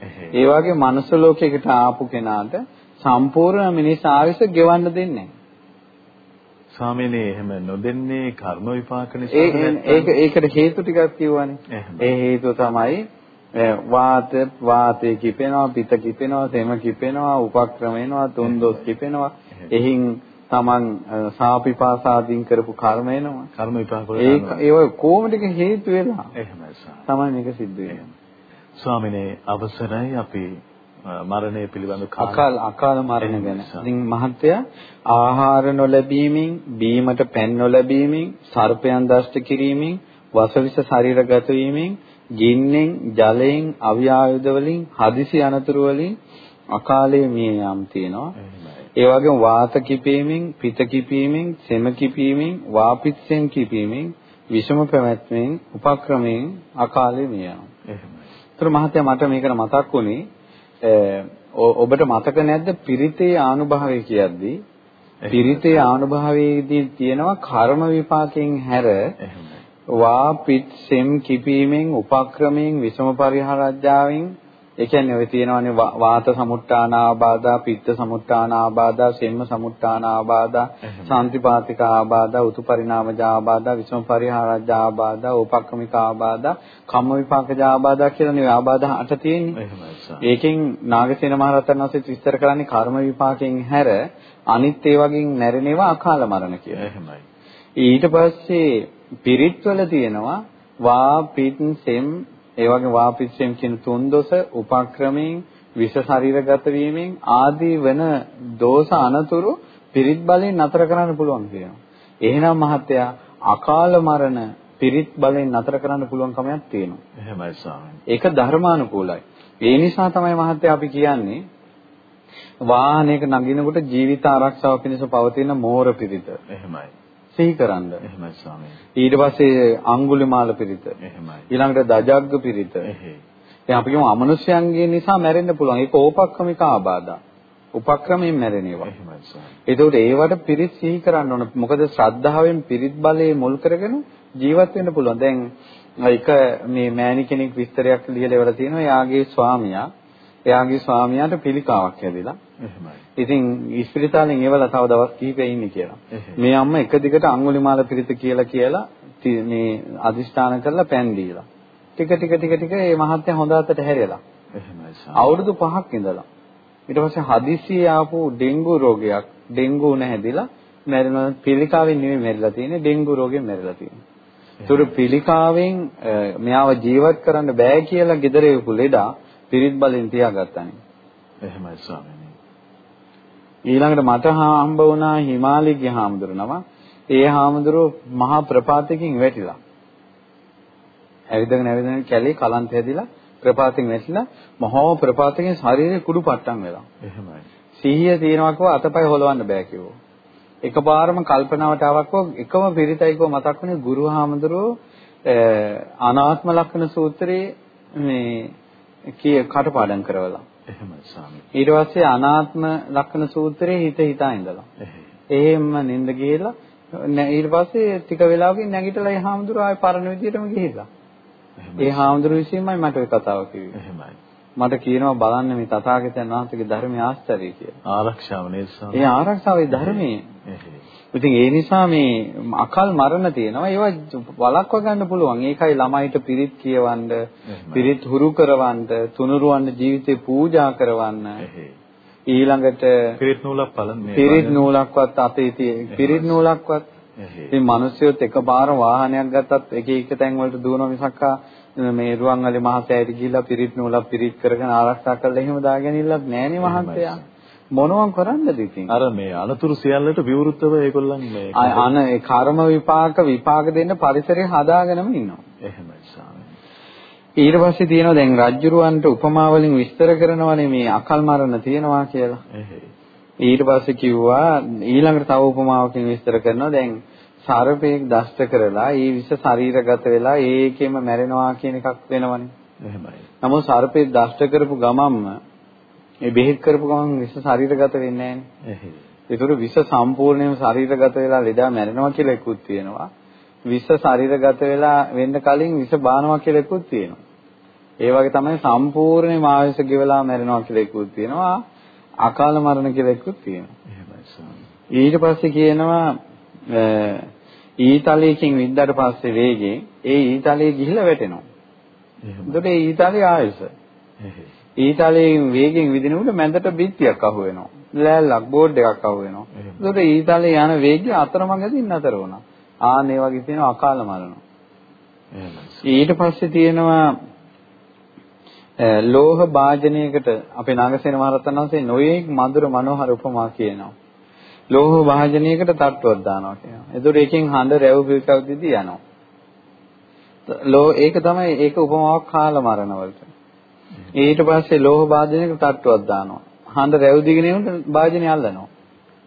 නැහැ. ඒ වගේ මනුස්ස ලෝකයකට ආපු කෙනාට සම්පූර්ණ මිනිස් ආයුෂ ගෙවන්න දෙන්නේ නැහැ. ස්වාමීනි එහෙම නොදෙන්නේ කර්ම විපාක නිසා ඒක ඒකට හේතු ටිකක් කිව්වනේ. ඒ හේතුව තමයි වාත වාතේ කිපෙනවා, පිත කිපෙනවා, තෙම කිපෙනවා, උපක්‍රම වෙනවා, තුන්දොස් කිපෙනවා. එහින් Taman සාපිපාසාදීන් කරපු කර්ම එනවා. කර්ම විපාක වල ඒක ඒව කොහොමද හේතු වෙලා? එහෙමයි ස්වාමී. තමයි මේක සිද්ධ වෙන්නේ. ස්වාමිනේ අවසරයි අපි මරණය පිළිබඳ අකාල අකාල මරණ ගැන. ඉතින් මහත්තයා ආහාර නොලැබීමෙන්, බීමට පැන් නොලැබීමෙන්, සර්පයන් දෂ්ට කිරීමෙන්, වසවිස ශරීරගත වීමෙන්, ගින්නෙන්, ජලයෙන්, අව්‍යායුධ වලින්, හදිසි අනතුරු වලින් අකාලයේ මිය යාම් තියෙනවා. ඒ වගේම වාත කිපීමෙන්, පිත කිපීමෙන්, සෙම කිපීමෙන්, වාපිත්සෙන් කිපීමෙන්, විෂම පැවැත්මෙන්, උපක්‍රමයෙන් අකාලයේ මිය යනවා. එහෙමයි. ඒතර මහත්තයා මට මේකට මතක් වුණේ ඔබට මතක නැද්ද පිරිතේ ආනුභාවය කියද්දී? පිරිතේ ආනුභාවයේදී තියෙනවා කර්ම විපාකයෙන් හැර වා පිට සෙම් කිපීමෙන් උපක්‍රමයෙන් විසම පරිහරජ්‍යාවෙන් ඒ කියන්නේ ඔය තියෙනවානේ වාත සමුට්ඨාන ආබාධා, පිත්ත සමුට්ඨාන ආබාධා, සෙම්ම සමුට්ඨාන ආබාධා, සාන්තිපාතික ආබාධා, උතු පරිණාමජ ආබාධා, විසම පරිහාරජ ආබාධා, උපක්‍රමික ආබාධා, කම්ම විපාකජ ආබාධා කියලා නේ ආබාධ අට තියෙන්නේ. ඒකෙන් නාගසේන මහරහතන් වහන්සේ විස්තර කරන්නේ කර්ම විපාකයෙන් හැර අනිත් ඒ වගේ නැරෙනවා අකාල මරණ කියලා. එහෙමයි. ඊට පස්සේ පිරිත්වල තියෙනවා වා පිට සෙම් ඒ වගේ වාපිච්චයෙන් කියන තුන්දොස උපක්‍රමයෙන් විෂ ශරීරගත වීමෙන් ආදී වෙන දෝෂ අනතුරු පිරිත් බලෙන් නතර කරන්න පුළුවන් කියනවා. එහෙනම් මහත්තයා අකාල මරණ පිරිත් බලෙන් නතර කරන්න පුළුවන් කමක් තියෙනවා. එහෙමයි ස්වාමීනි. ඒක ධර්මානුකූලයි. ඒ නිසා තමයි මහත්තයා අපි කියන්නේ වාහනයක නගිනකොට ජීවිත ආරක්ෂාව පිණිස පවතින මෝර පිරිත. එහෙමයි. සිහි කරන්න. එහෙමයි ස්වාමීනි. ඊට පස්සේ අඟුලිමාල පිරිත. එහෙමයි. ඊළඟට දජග්ග පිරිත. එහෙයි. දැන් අපි කියමු අමනුෂ්‍යයන්ගේ නිසා මැරෙන්න පුළුවන්. ඒක ඕපක්‍රමික ආබාධා. උපක්‍රමයෙන් මැරෙන ඒවා. එහෙමයි ස්වාමීනි. ඒතකොට ඒවට පිරිත් සිහි කරන්න ඕන. මොකද ශ්‍රද්ධාවෙන් පිරිත් බලයේ මුල් කරගෙන ජීවත් වෙන්න පුළුවන්. දැන් එක මේ මෑණි කෙනෙක් විස්තරයක් ලියලා ඉවර තියෙනවා. එයාගේ ස්වාමියා එයාගේ ස්වාමියාට පිළිකාවක් හැදිලා. එහෙමයි. ඉතින් ඉස්පිරිතාලෙන් එවලා තව දවස් කිහිපයක් ඉන්නේ කියලා. මේ අම්මා එක දිගට අඟුලිමාල පිරිත කියලා කියලා මේ අදිෂ්ඨාන කරලා පෑන් දීලා. ටික ටික ටික ටික මේ මහත්ය හොඳ අතට හැරෙලා. අවුරුදු 5ක් ඉඳලා. ඊට පස්සේ හදිසියේ ආපු ඩෙන්ගු රෝගයක් ඩෙන්ගු උන හැදිලා මැරෙනවා පිළිකාවෙන් නෙමෙයි මැරිලා තියෙන්නේ ඩෙන්ගු රෝගයෙන් මැරිලා තියෙන්නේ. ඒතර පිළිකාවෙන් මෙයාව ජීවත් කරන්න බෑ කියලා gedare එපු ලෙඩා පිරිත් බලෙන් තියාගත්තානේ. එහෙමයි ස්වාමීනි. ඊළඟට මට හම්බ වුණා හිමාලයේගේ හාමුදුරනම. ඒ හාමුදුරුව මහා ප්‍රපාතයකින් වැටිලා. ඇවිදගෙන ඇවිදගෙන කැලේ කලන්ත හැදිලා ප්‍රපාතයෙන් වැටිලා මහා ප්‍රපාතයෙන් ශරීරේ කුඩු පට්ටම් වෙලා. එහෙමයි. සිහිය තියෙනවා කිව්ව අතපය හොලවන්න බෑ කිව්වා. එකපාරම කල්පනාවට ආවක් එකම පිරිතයිකව මතක් වුණේ ගුරු හාමුදුරුවෝ අනාත්ම ලක්ෂණ සූත්‍රයේ මේ කී කටපාඩම් කරවලා. එහෙමයි ස්වාමීනි. ඊට පස්සේ අනාත්ම ලක්ෂණ සූත්‍රයේ හිත හිතා ඉඳලා. එහෙම නින්ද ගිහලා ඊට පස්සේ ටික වෙලාවකින් නැගිටලා ඒ හාමුදුරුවෝ ආයේ පරණ විදියටම ගිහිල්ලා. ඒ හාමුදුරුවෝ විසින්මයි මට ওই කතාව කිව්වේ. එහෙමයි. මට කියනවා බලන්න මේ තථාගතයන් වහන්සේගේ ධර්මයේ ආශ්චර්යය කියලා. ආරක්ෂාව නේද ස්වාමීනි. ඒ ආරක්ෂාවේ ධර්මයේ. ඉතින් ඒ නිසා මේ අකල් මරණ තියෙනවා. ඒවා වළක්ව ගන්න පුළුවන්. ඒකයි ළමයිට පිරිත් කියවන්න, පිරිත් හුරු කරවන්න, තුනුරුවන්න ජීවිතේ පූජා කරවන්න. ඊළඟට පිරිත් නූලක් පලන් මේ පිරිත් නූලක්වත් අපේ තියෙන පිරිත් නූලක්වත්. ඉතින් මිනිස්සුත් එකපාර වාහනයක් ගත්තත් එක එක තැන් වලට දුවනවා මිසක්කා මේ රුවන්වැලි මහසෑයට ගිහිල්ලා පිරිත් නූලක් පිරිත් කරගෙන ආරක්ෂා කරලා එහෙම දාගෙනILLත් නෑනේ මහත්තයා. මොනවම් කරන්නද ඉතින්? අර මේ අනතුරු සියල්ලට විවෘතව ඒගොල්ලන් මේ අන ඒ කර්ම විපාක විපාක දෙන්න පරිසරය හදාගෙනම ඉන්නවා. එහෙමයි ස්වාමීනි. ඊට පස්සේ තියෙනවා දැන් රජ්ජුරුවන්ට උපමා වලින් විස්තර කරනවානේ මේ අකල් මරණ තියෙනවා කියලා. එහෙයි. ඊට පස්සේ කිව්වා ඊළඟට තව උපමාවකින් විස්තර කරනවා දැන් සර්පයෙක් දෂ්ට කරලා ඒ විස ශරීරගත වෙලා ඒකෙම මැරෙනවා කියන එකක් වෙනවනේ. එහෙමයි. නමුත් සර්පයෙක් දෂ්ට කරපු ගමන්ම ඒ බෙහෙත් කරපු ගමන් විස ශරීරගත වෙන්නේ නැහැ. ඒතර විස සම්පූර්ණයෙන්ම ශරීරගත වෙලා ලෙඩා මැරෙනවා කියලා එකකුත් තියෙනවා. විස ශරීරගත වෙලා වෙන්න කලින් විස බානවා කියලා එකකුත් තියෙනවා. ඒ වගේ තමයි සම්පූර්ණයෙන්ම ආයුෂ ගෙවලා මැරෙනවා කියලා එකකුත් තියෙනවා. අකාල මරණ කියලා එකකුත් තියෙනවා. එහෙමයි. ඊට පස්සේ කියනවා ඊතලයකින් විද්දාට පස්සේ වේගෙන් ඒ ඊතලයේ ගිහිලා වැටෙනවා. එතකොට ඒ ඊතලයේ. එහෙයි. ඊතලයෙන් වේගෙන් විදිනකොට මැදට බිත්තියක් අහු වෙනවා. ලෑල්ලක් බෝඩ් එකක් අහු වෙනවා. එතකොට ඊතලයේ යන වේගය අතරමඟදී නතර වුණා. ආන් ඒ වගේ තියෙනවා අකාල මරණ. ඊට පස්සේ තියෙනවා ලෝහ භාජනයකට අපේ නාගසේන මහරහතන් වහන්සේ නොයේක් මధుර මනෝහර උපමා කියනවා. ලෝහ භාජනයකට තට්ටුවක් දානවා කියනවා. ඒතකොට එකෙන් හඳ රැව් පිටක් දිදී යනවා. ලෝ ඒක තමයි ඒක උපමාවක් කාල මරණ වලට. ඊට පස්සේ ලෝහ භාජනයකට තට්ටුවක් දානවා. හඳ රැව් දිගෙන යනකොට භාජනය අල්ලනවා.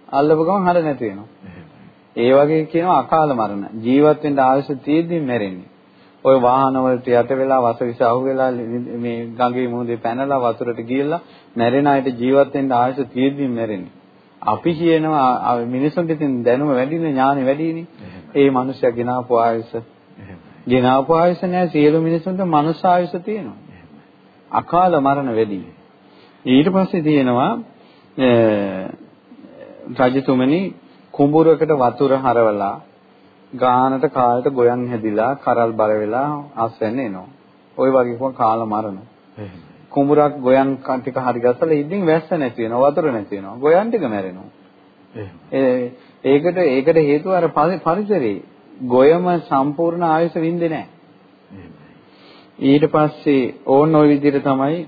අල්ලපු ගමන් හඳ නැති වෙනවා. එහෙමයි. ඒ වගේ කියනවා අකාල මරණ. ජීවත් වෙන්න අවශ්‍ය තියෙද්දි මැරෙන්නේ. ওই වාහන වලට යට වෙලා වස විස අහු වෙලා මේ ගඟේ මුහුදේ පැනලා වතුරට ගියලා මැරෙන අයට ජීවත් වෙන්න අවශ්‍ය තියෙද්දි මැරෙන්නේ. අපි කියනවා මිනිසුන්ට ඉතින් දැනුම වැඩිනේ ඥානෙ වැඩිනේ. ඒ මිනිස්සයා ගෙනාපු. එහෙමයි. ගෙනාපු ආයුෂ නෑ සියලු මිනිසුන්ට මනුස්ස ආයුෂ තියෙනවා. අකාල මරණ වැඩි. ඊට පස්සේ තියෙනවා රජතුමනි කුඹුරකට වතුර හරවලා ගානට කාලට ගොයන් හැදිලා කරල් බර වෙලා ආස්වැන්න එනවා. ওই වගේ කොහොම කාල මරණ. කුඹුරක් ගොයන් ටික හරි ගසලා ඉදින් වැස්ස නැති වෙනවා වතුර නැති වෙනවා. ගොයන් ටික මැරෙනවා. ඒකට ඒකට හේතුව අර පරි- පරිසරේ ගොයම සම්පූර්ණ ආයුෂ වින්දේ නැහැ. ඊට පස්සේ ඕන ওই විදිහට තමයි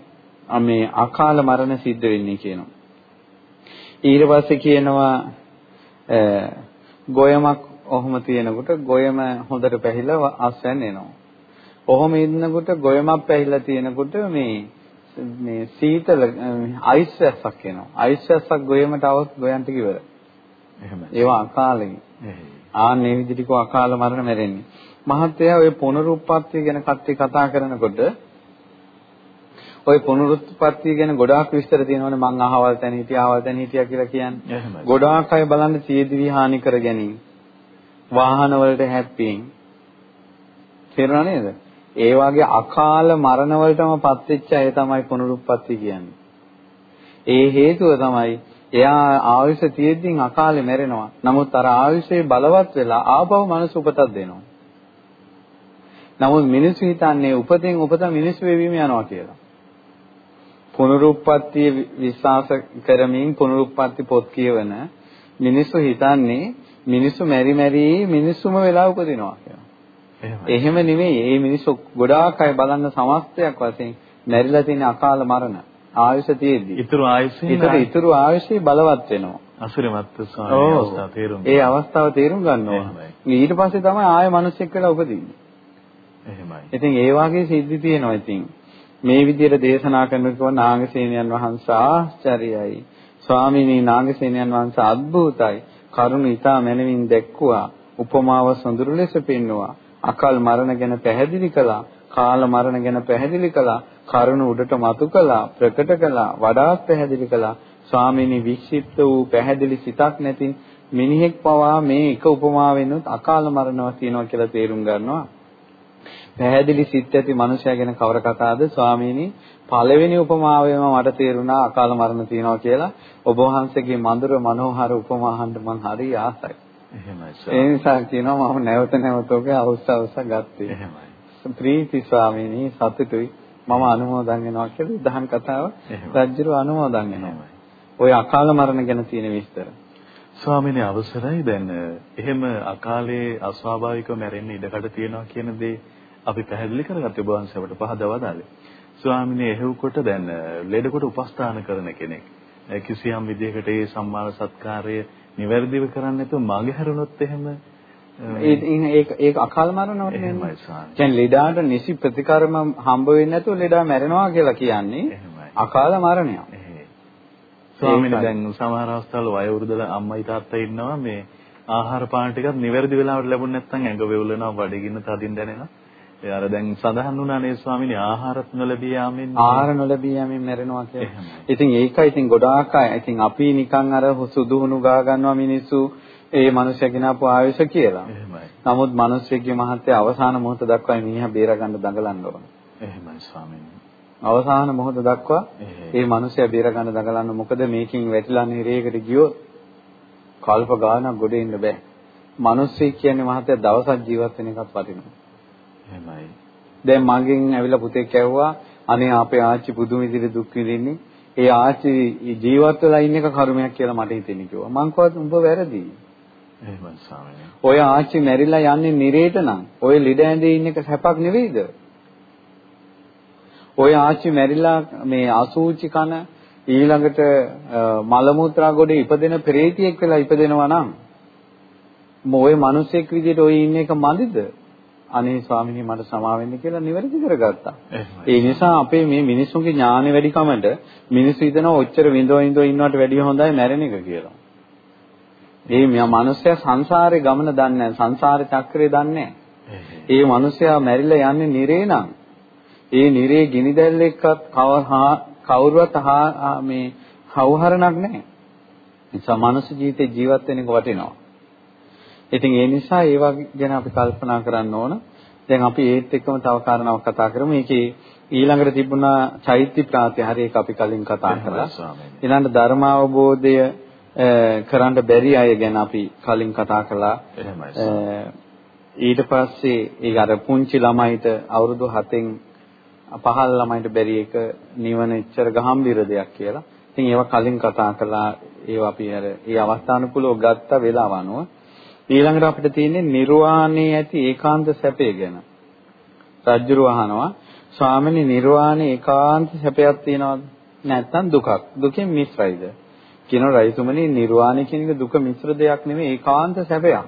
මේ අකාල මරණ සිද්ධ වෙන්නේ කියනවා. ඊට පස්සේ කියනවා ගොයමක් ඔහොම තියෙනකොට ගොයම හොඳට පැහිලා අස්වැන්න එනවා. ඔහොම ඉන්නකොට ගොයමක් පැහිලා තියෙනකොට මේ මේ සීතල අයිස් වැස්සක් එනවා. අයිස් වැස්සක් ගොයමට આવොත් ගොයන්ට කිවර. එහෙමයි. ඒවා අකාලෙන්. ආන්නේ විදිහට කෝ අකාල මරණ මැරෙන්නේ. මහත්තයා ඔය පුනරුත්පත්ති ගැන කට්ටිය කතා කරනකොට ඔය පුනරුත්පත්ති ගැන ගොඩාක් විස්තර තියෙනවනේ මං අහවල් තැන හිටියා අහවල් තැන හිටියා කියලා කියන්නේ. ගොඩාක් අය බලන්න සියදිවි හානි කර ගැනීම. වාහන වලට හැප්පීම්. තේරුණා නේද? ඒ වගේ අකාල මරණ වලටම පත් වෙච්ච අය තමයි පුනරුත්පත්ති කියන්නේ. ඒ හේතුව තමයි එයා ආයුෂ තියෙද්දී අකාලේ මැරෙනවා. නමුත් අර ආයුෂේ බලවත් වෙලා ආපහු මනස උපතක් දෙනවා. නමුත් මිනිස්සු හිතන්නේ උපතෙන් උපත මිනිස්සු වෙවීම යනවා කියලා. පුනරුත්පත්ති විශ්වාස කරමින් පුනරුත්පත්ති පොත් කියවන මිනිස්සු හිතන්නේ මිනිස්සු මෙරි මෙරි මිනිස්සුම වෙලා උපදිනවා කියලා. එහෙම නෙමෙයි. මේ මිනිස්සු ගොඩාක් අය බලන්න සමස්තයක් වශයෙන් මැරිලා තියෙන අකාල මරණ ආයුෂ තියෙද්දි. ඊතුරු ආයුෂේ ඊතර ඊතුරු ආයුෂේ බලවත් වෙනවා. අසුරමත් ස්වාමී අවස්ථාව තේරුම් ඒ අවස්ථාව තේරුම් ගන්න ඕන. ඊට පස්සේ තමයි ආය මිනිස්සෙක් වෙලා උපදින්නේ. එහෙමයි. ඉතින් ඒ වාගේ සිද්ධි තියෙනවා ඉතින්. මේ විදිහට දේශනා කරනකොට නාගසේනයන් වහන්සේ ආශ්චර්යයි. ස්වාමීනි නාගසේනයන් වහන්සේ අద్භූතයි. කරුණ ඊතා මැනවින් දැක්කුවා. උපමාව සොඳුරු ලෙස පෙන්වුවා. අකල් මරණ ගැන පැහැදිලි කළා. කාල මරණ ගැන පැහැදිලි කළා. කරුණ උඩට මතු කළා. ප්‍රකට කළා. වඩාත් පැහැදිලි කළා. ස්වාමීනි වික්ෂිප්ත වූ පැහැදිලි සිතක් නැති මිනිහෙක් පවා මේ එක උපමාවෙන්නුත් අකාල මරණවා තියනවා කියලා තේරුම් ගන්නවා. පැහැදිලි සිත් ඇති මනුෂයා ගැන කවර කතාවද ස්වාමීනි පළවෙනි උපමාවෙම මට තේරුණා අකාල මරණ තියනවා කියලා ඔබ වහන්සේගේ මధుර මනෝහර උපමාහන්ට මං හරි ආසයි. එහෙමයි ඒ නිසා කියනවා මම නැවත නැවත ඔගේ අවස්ස අවස්ස ගත්තේ. එහෙමයි. ප්‍රීති ස්වාමීනි සතුටුයි මම අනුමෝදන් වෙනවා කියලා දහම් කතාව රජුරු අනුමෝදන් වෙනවා. ඔය අකාල මරණ ගැන තියෙන විස්තර. ස්වාමීනි අවසරයි දැන් එහෙම අකාලේ අස්වාභාවිකව මැරෙන්න ඉඩකඩ තියෙනවා කියන දේ අපි පැහැදිලි කරගත්තේ ඔබ වහන්සේවට පහදවා දාලේ. ස්වාමීනි එහෙව්කොට දැන් ලෙඩකොට උපස්ථාන කරන කෙනෙක් කිසියම් විදිහකට ඒ සම්මාන සත්කාරය නිවැරදිව කරන්නේ නැතුව මගහැරුණොත් එහෙම ඒක ඒක අකාල මරණවට නෙමෙයි. කියන්නේ ලෙඩාට නිසි ප්‍රතිකර්ම හම්බ වෙන්නේ නැතුව ලෙඩා මැරෙනවා කියලා කියන්නේ අකාල මරණයක්. ස්වාමීනි දැන් සමහර අවස්ථාවල වයෝවෘද්ධ අම්මයි තාත්තයි ඉන්නවා මේ ආහාර පාන ටිකක් නිවැරදි වෙලාවට ලැබුණ නැත්නම් ඇඟ වෙවුලනවා බඩගින්න තදින් දැනෙනවා. ඒ අර දැන් සඳහන් වුණානේ ස්වාමීනි ආහාරත් නොලැබී යාමෙන් ආහාර නොලැබී යාමෙන් මැරෙනවා කියලා. ඉතින් ඒකයි ඉතින් ගොඩාක් අය ඉතින් අපි නිකන් අර සුදුහුණු ගා ගන්නවා මිනිස්සු ඒ මිනිස්සුගෙන ආපු ආයුෂ කියලා. එහෙමයි. නමුත් මිනිස්සෙක්ගේ මහත්ය අවසාන මොහොත දක්වා මිනිහා බේර ගන්න දඟලන්න ඕන. එහෙමයි ස්වාමීනි. අවසාන මොහොත දක්වා ඒ මිනිසයා බේර ගන්න දඟලන්න මොකද මේකින් වැටිලා නිරේකට ගියොත් කල්ප ගානක් ගොඩ එන්න බෑ. මිනිස්සෙක් කියන්නේ මහත්ය දවසක් ජීවත් වෙන එකක් වටිනවා. එහෙමයි. දැන් මගෙන් ඇවිල්ලා පුතෙක් ඇහුවා අනේ අපේ ආච්චි පුදුම විදිහට දුක් විඳින්නේ. ඒ ආච්චි ජීවත් වෙලා ඉන්න එක කර්මයක් කියලා මට හිතෙන්නේ කිව්වා. මං කිව්වා උඹ වැරදි. එහෙමයි ස්වාමීනි. ඔය ආච්චි මැරිලා යන්නේ නිරේට නම් ඔය ලිඩ ඇඳේ ඉන්න එක සැපක් නෙවෙයිද? ඔය ආච්චි මැරිලා මේ අසූචි කන ඊළඟට මල මුත්‍රා ගොඩේ ඉපදෙන ප්‍රේතියෙක් වෙලා ඉපදෙනවා නම් මොයේ මිනිසෙක් විදිහට ඔය ඉන්න එක මදිද? අනේ ස්වාමීනි මට සමා වෙන්න කියලා නිවැරදි කරගත්තා. ඒ නිසා අපේ මේ මිනිස්සුන්ගේ ඥානෙ වැඩි කමට මිනිස්සු හිතනවා ඔච්චර විඳෝ විඳෝ ඉන්නවට වැඩිය හොඳයි මැරෙන එක කියලා. මේ මිනිස්සයා සංසාරේ ගමන දන්නේ නැහැ. සංසාර චක්‍රය දන්නේ නැහැ. ඒ මිනිස්සයා මැරිලා යන්නේ නිරේ නම් ඒ නිරේ ගිනි දැල් එක්කත් කවුරුවත් මේ හවුහරණක් නැහැ. නිසා මනුස්ස ජීවිතේ ජීවත් වෙන එක වටිනවා. ඉතින් ඒ නිසා ඒ වගේ ගැන අපි කල්පනා කරන්න ඕන. දැන් අපි ඒත් එක්කම තව කාරණාවක් කතා කරමු. මේකේ ඊළඟට තිබුණා චෛත්‍ය ප්‍රාතිහාරය ඒක අපි කලින් කතා කළා. ඊළඟ ධර්ම අවබෝධය කරන්න බැරි අය ගැන අපි කලින් කතා කළා. ඊට පස්සේ ඒ අර පුංචි ළමයිට අවුරුදු 7න් පහළ ළමයිට බැරි එක නිවන එච්චර ගහම්බිර දෙයක් කියලා. ඉතින් ඒවා කලින් කතා කළා. ඒවා අපි අර ඒ අවස්ථානුකූලව ගත්ත වේලාව අනුව ඊළඟට අපිට තියෙන්නේ නිර්වාණයේ ඇති ඒකාන්ත සැපය ගැන. රජ්ජුරු අහනවා ස්වාමීනි නිර්වාණේ ඒකාන්ත සැපයක් තියනවද? නැත්නම් දුකක්. දුකෙන් මිශ්‍රයිද? කියන රයිතුමනි නිර්වාණය කියන එක දුක මිශ්‍ර දෙයක් නෙමෙයි ඒකාන්ත සැපයක්.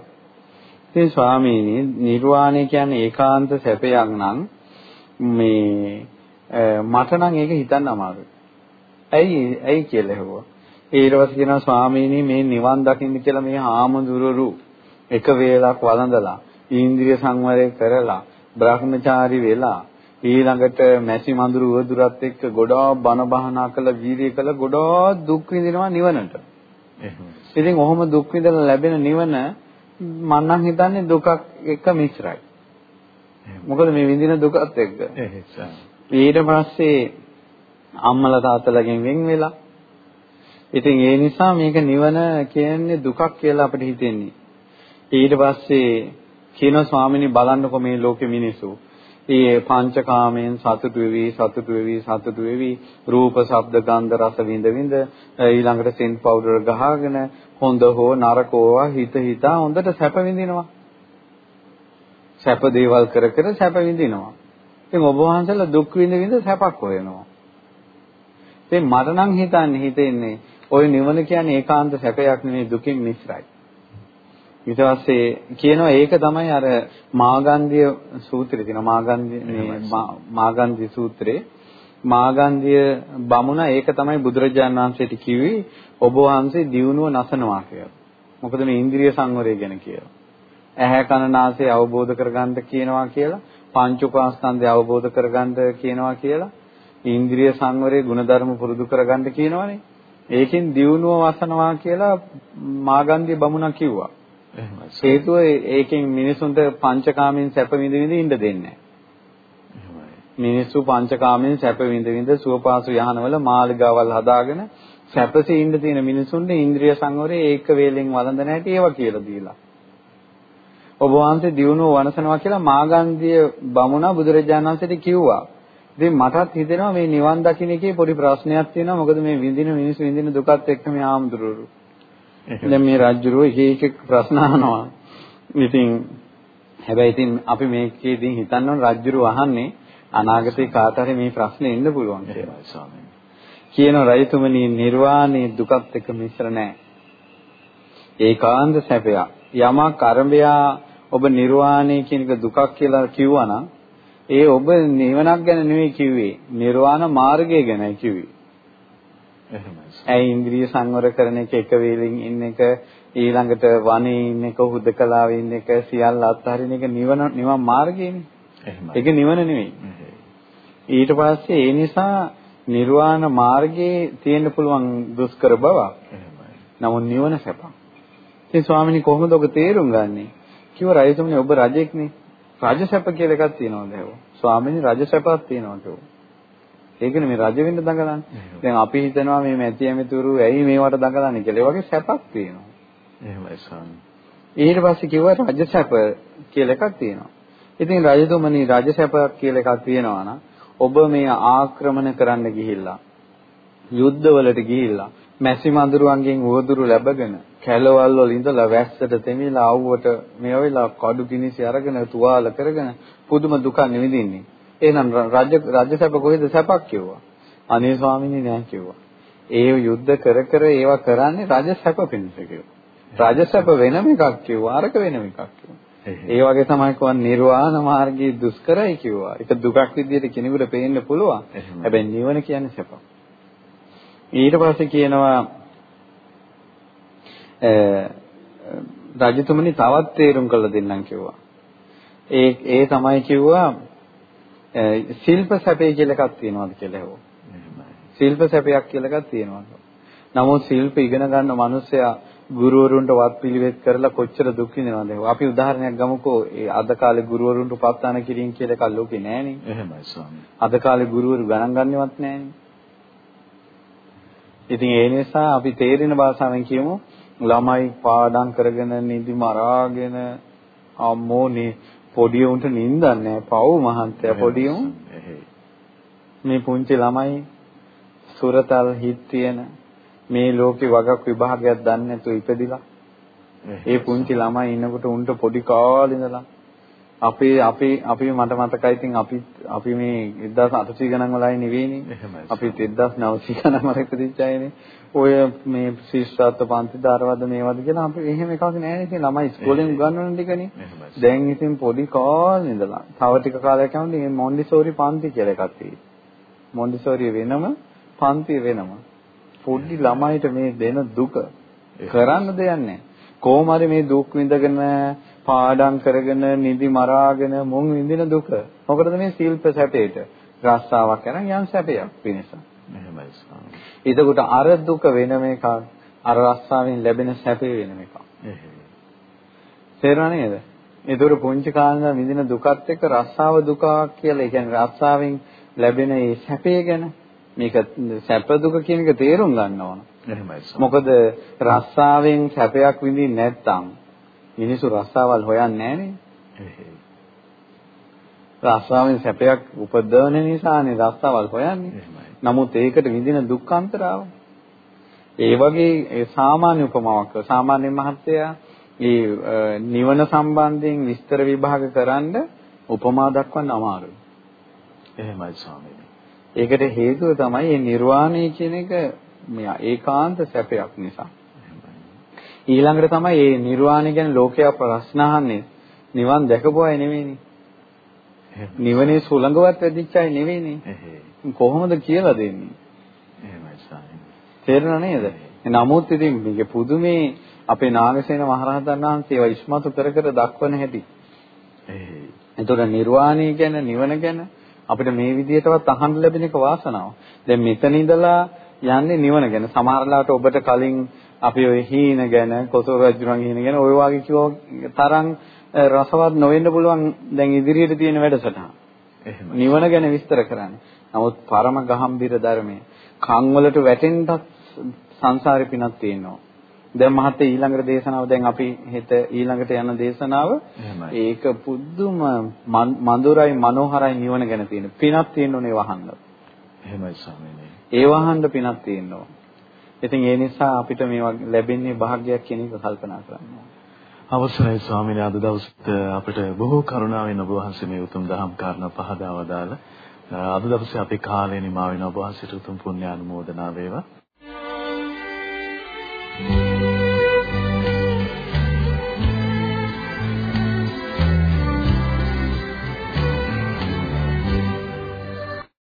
ඉතින් ස්වාමීනි නිර්වාණය කියන්නේ ඒකාන්ත සැපයක් නම් මේ මට නම් ඒක හිතන්න අමාරුයි. ඇයි ඇයි කියලා හෙව්වා. ඊට පස්සේ කියනවා ස්වාමීනි මේ නිවන් දකින්න කියලා මේ හාමුදුරුවෝ එක වේලක් වළඳලා ඉන්ද්‍රිය සංවරය කරලා බ්‍රහ්මචාරි වෙලා ඊළඟට මැසි මඳුරු උවදුරත් එක්ක ගොඩාක් බණ බහනා කළ වීර්ය කළ ගොඩාක් දුක් විඳිනවා නිවනට. ඉතින් ඔහොම දුක් විඳලා ලැබෙන නිවන මම නම් හිතන්නේ දුකක් එක මිශ්‍රයි. මොකද මේ විඳින දුකත් එක්ක. ඊට පස්සේ අම්මලා තාත්තලාගෙන් වෙන් වෙලා ඉතින් ඒ නිසා මේක නිවන කියන්නේ දුකක් කියලා අපිට හිතෙන්නේ. ඊට පස්සේ කියන ස්වාමිනී බලන්නකො මේ ලෝකෙ මිනිස්සු. ඒ පංචකාමයෙන් සතුටු වෙවි සතුටු වෙවි සතුටු වෙවි රූප ශබ්ද ගන්ධ රස විඳ විඳ ඊළඟට සෙන් පවුඩර් ගහගෙන හොඳ හෝ නරක ඕවා හිත හිතා හොඳට සැප විඳිනවා. සැප දේවල් කර කර සැප විඳිනවා. ඉතින් ඔබ වහන්සේලා දුක් විඳ විඳ සැපක් හොයනවා. ඉතින් මට නම් හිතන්නේ හිතෙන්නේ ওই නිවන කියන්නේ ඒකාන්ත සැපයක් නෙවෙයි දුකින් මිශ්‍රයි. ඊට පස්සේ කියනවා ඒක තමයි අර මාගන්ධිය සූත්‍රයේ තියෙන මාගන්ධිය මේ මාගන්ධි සූත්‍රේ මාගන්ධිය බමුණ ඒක තමයි බුදුරජාණන් වහන්සේට කිව්වේ ඔබ වහන්සේ දියුණුව නසනවා කියලා. මොකද මේ ඉන්ද්‍රිය සංවරය ගැන කියලා. ඇහැ කන නාසය අවබෝධ කරගන්න කියනවා කියලා පංච උපාස්කන්ධය අවබෝධ කරගන්න කියනවා කියලා ඉන්ද්‍රිය සංවරයේ ಗುಣධර්ම පුරුදු කරගන්න කියනවනේ. ඒකෙන් දියුණුව වසනවා කියලා මාගන්ධිය බමුණා කිව්වා. හේතුව ඒකෙන් මිනිසුන්ට පංචකාමයෙන් සැප විඳ විඳ ඉන්න දෙන්නේ මිනිස්සු පංචකාමයෙන් සැප විඳ විඳ සුවපාසු යහනවල මාලිගාවල් හදාගෙන සැපසේ ඉන්න තියෙන මිනිසුන්ට ඉන්ද්‍රිය සංවරය ඒක වේලෙන් වළඳ නැටි ඒවා කියලා දීලා. ඔබ වහන්සේ දියුණුව වනසනවා කියලා මාගන්ධිය බමුණා බුදුරජාණන් වහන්සේට කිව්වා. ඉතින් මටත් හිතෙනවා මේ නිවන් දකින්න එකේ පොඩි ප්‍රශ්නයක් තියෙනවා. මොකද මේ විඳින මිනිස්සු විඳින දුකත් එක්ක මේ ආම්දුරු. දැන් මේ රාජ්‍යරෝ එක එක ප්‍රශ්න අහනවා. ඉතින් හැබැයි ඉතින් අපි මේකේදී හිතන්න ඕන රාජ්‍යරෝ අහන්නේ අනාගතේ කාට හරි මේ ප්‍රශ්නේ එන්න පුළුවන් කියලා ස්වාමීනි. කියන රයිතුමනි නිර්වාණය දුකත් එක්ක මිශ්‍ර නැහැ. ඒකාන්ත සැපයක්. යමක් අරඹයා ඔබ නිර්වාණය කියන එක දුකක් කියලා කිව්වනම් ඒ ඔබ නිවනක් ගැන නෙවෙයි කිව්වේ. නිර්වාණ මාර්ගය ගැනයි කිව්වේ. ඇයි ඉන්ද්‍රිය සංවර කරන එක එක වේලෙන් ඉන්න එක ඊළඟට වනේ ඉන්න එක හුදකලාවේ ඉන්න එක සියල්ල අත්හරින එක නිවන නිවන් මාර්ගයනේ. එහෙමයි. ඒක නිවන නෙවෙයි. ඊට පස්සේ ඒ නිසා නිර්වාණ මාර්ගයේ තියෙන්න පුළුවන් දුෂ්කර බව. නමුත් නිවන සැපක්. ඉතින් ස්වාමීනි කොහොමද ඔබ තේරුම් ගන්නේ? කිව්ව රජතුමනි ඔබ රජෙක්නේ. රජසැප කියලා එකක් තියෙනවද ඒවා? ස්වාමීනි රජසැපක් තියෙනවා කිව්වා. ඒකනේ මේ රජ වෙන්න දඟලන්නේ. දැන් අපි හිතනවා මේ මැති ඇමතුරු ඇයි මේවට දඟලන්නේ කියලා. ඒ වගේ සැපක් තියෙනවා. එහෙමයි ස්වාමී. ඊට පස්සේ කිව්වා රජසැප කියලා එකක් තියෙනවා. ඉතින් රජතුමනි රජසැපක් කියලා එකක් තියෙනවා නම් ඔබ මේ ආක්‍රමණ කරන්න ගිහිල්ලා යුද්ධවලට ගිහිල්ලා මැසි මඳුරුවන්ගෙන් උවදුරු ලැබගෙන කැලවල් වල ඉඳලා වැස්සට තෙමිලා ආවුවට මේ වෙලාව කඩු කිනිසි අරගෙන තුවාල කරගෙන පුදුම දුක නිවිදින්නේ. එහෙනම් රජ රජසැප කොහෙද සැපක් කිව්වා. අනේ ස්වාමීනි නෑ කිව්වා. ඒ යුද්ධ කර කර ඒවා කරන්නේ රජසැප පිණිස කිව්වා. රජසැප වෙනම එකක් කිව්වා අරක වෙනම එකක් කිව්වා. ඒ වගේ තමයි කොහොම නිර්වාණ මාර්ගයේ දුෂ්කරයි කිව්වා. ඒක දුකක් විදිහට කෙනෙකුට පේන්න පුළුවන්. හැබැයි නිවන කියන්නේ සැපක්. ඊට පස්සේ කියනවා රජතුමනි තවත් තේරුම් කළ දෙන්නම් කිව්වා. ඒ ඒ තමයි කිව්වා ශිල්ප සැපේ කියලා එකක් තියෙනවද කියලා හෙවෝ. ශිල්ප සැපයක් කියලා එකක් තියෙනවද? නමුත් ශිල්ප ඉගෙන ගන්න මිනිස්සයා ගුරුවරුන්ට වත් පිළිවෙත් කරලා කොච්චර දුක් විඳිනවද? අපි උදාහරණයක් ගමුකෝ. ඒ අද කාලේ ගුරුවරුන්ට උපස්ථාන කිරීම කියලා එකක් ලෝකේ නෑනේ. එහෙමයි ස්වාමී. අද කාලේ ගුරුවරු ගණන් ගන්නවත් නෑනේ. ඉතින් ඒ නිසා අපි තේරෙන භාෂාවෙන් කියමු ළමයි පාඩම් කරගෙන නිදි මරාගෙන අම්මෝනේ පොඩි උන්ට නිින්දන්නේ පව් මහන්තය පොඩි උන්. මේ පුංචි ළමයි සුරතල් හිත් තියෙන මේ ලෝකේ වගක් විභාගයක් දන්නේ නැතුව ඉපදිලා. ඒ පුංචි ළමයි ඉන්නකොට උන්ට පොඩි කාලේ ඉඳලා අපේ අපේ අපි මට මතකයි ඉතින් අපි අපි මේ 1800 ගණන් වල ආයේ නෙවෙයිනේ. අපි 1900 ගණන් වල ඉපදිච්ච අයනේ. ඔය මේ ශිෂ්ටත්ව පන්ති දාරවද මේවද කියලා අපි එහෙම එකක් නෑනේ. ඉතින් ළමයි ඉස්කෝලෙන් උගන්වන ටිකනේ. දැන් ඉතින් පොඩි කාලේ ඉඳලා තව ටික කාලයක් යනකොට මේ මොන්ඩිසෝරි පන්ති කියලා එකක් තියෙනවා. මොන්ඩිසෝරි වෙනම පන්ති වෙනම. පොඩි ළමයිට මේ දෙන දුක කරන්න දෙයක් නැහැ. කොහොම හරි මේ දුක් විඳගෙන පාඩම් කරගෙන නිදි මරාගෙන මුන් විඳින දුක. මොකටද මේ ශිල්ප සැපේට? රස්සාවක් කරන් යම් සැපයක් පිණිස. එහෙමයි ස්වාමී. එතකොට අර දුක වෙනම එකක් අර රස්සාවෙන් ලැබෙන සැපේ වෙනම එකක්. තේරුණා නේද? ඒතර පුංචි කාලේ විඳින දුකත් එක්ක රස්සාව දුකක් කියලා, ඒ කියන්නේ රස්සාවෙන් ලැබෙන ඒ සැපේ ගැන මේක සැප දුක කියන එක තේරුම් ගන්න ඕන. එහෙමයි. මොකද රස්සාවෙන් සැපයක් විඳින්නේ නැත්නම් මිනිස්සු රස්සාවල් හොයන්නේ නැහනේ. රස්සාවෙන් සැපයක් උපදවන නිසානේ රස්සාවල් හොයන්නේ. නමුත් ඒකට විඳින දුක්ඛාන්තරාව. ඒ වගේ සාමාන්‍ය උපමාවක් සාමාන්‍ය මහත්තයා ඒ නිවන සම්බන්ධයෙන් විස්තර විභාග කරන්න උපමා දක්වන්න අමාරුයි. එහෙමයි ස්වාමීනි. ඒකට හේතුව තමයි මේ නිර්වාණය කියන එක මේ ඒකාන්ත සැපයක් නිසා. ඊළඟට තමයි මේ නිර්වාණය ගැන ලෝකයා ප්‍රශ්න අහන්නේ. නිවන් දැකපු අය නෙවෙයිනේ. නිවනේ සුළඟවත් වැදිච්ච අය නෙවෙයිනේ. කොහොමද කියලා දෙන්නේ? එහෙමයි ස්වාමීන් වහන්සේ. තේරුණා නේද? නමුත් ඉතින් මේක පුදුමේ අපේ නාගසේන මහරහතන් වහන්සේ ඒවා ඉස්මතු කර කර දක්වන හැටි. එහෙයි. එතකොට නිර්වාණය ගැන නිවන ගැන අපිට මේ විදිහටවත් අහන්න ලැබෙන එක වාසනාව. දැන් මෙතන ඉඳලා යන්නේ නිවන ගැන. සමහරලාට ඔබට කලින් අපි ඔය හීන ගැන, කොසල් රජුරන් හීන ගැන ඔය වගේ තරම් රසවත් නොවෙන්න පුළුවන් දැන් ඉදිරියට තියෙන වැඩසටහන. නිවන ගැන විස්තර කරන්නේ. නමුත් පරම ගහම්බිර ධර්මයේ කන් වලට වැටෙන්නත් සංසාරේ පිනක් තියෙනවා. දැන් මහත්තයා ඊළඟට දේශනාව දැන් අපි හෙට ඊළඟට යන දේශනාව ඒක පුදුම මధుරයි මනෝහරයි නිවන ගැන තියෙන පිනක් තියෙන්න ඕනේ වහන්න. එහෙමයි ස්වාමීනි. ඒ වහන්න පිනක් තියෙනවා. ඉතින් ඒ නිසා අපිට මේවා ලැබෙන්නේ භාග්‍යයක් කියන එක කල්පනා කරන්න අවසරයි ස්වාමීනි අද දවසට අපිට බොහෝ කරුණාවෙන් ඔබ වහන්සේ මේ උතුම් දහම් කාරණා පහදා වදාළ. අද දවසේ අපේ කාලය නිමා වෙන ඔබ වහන්සේට උතුම් පුණ්‍ය අනුමෝදනා වේවා.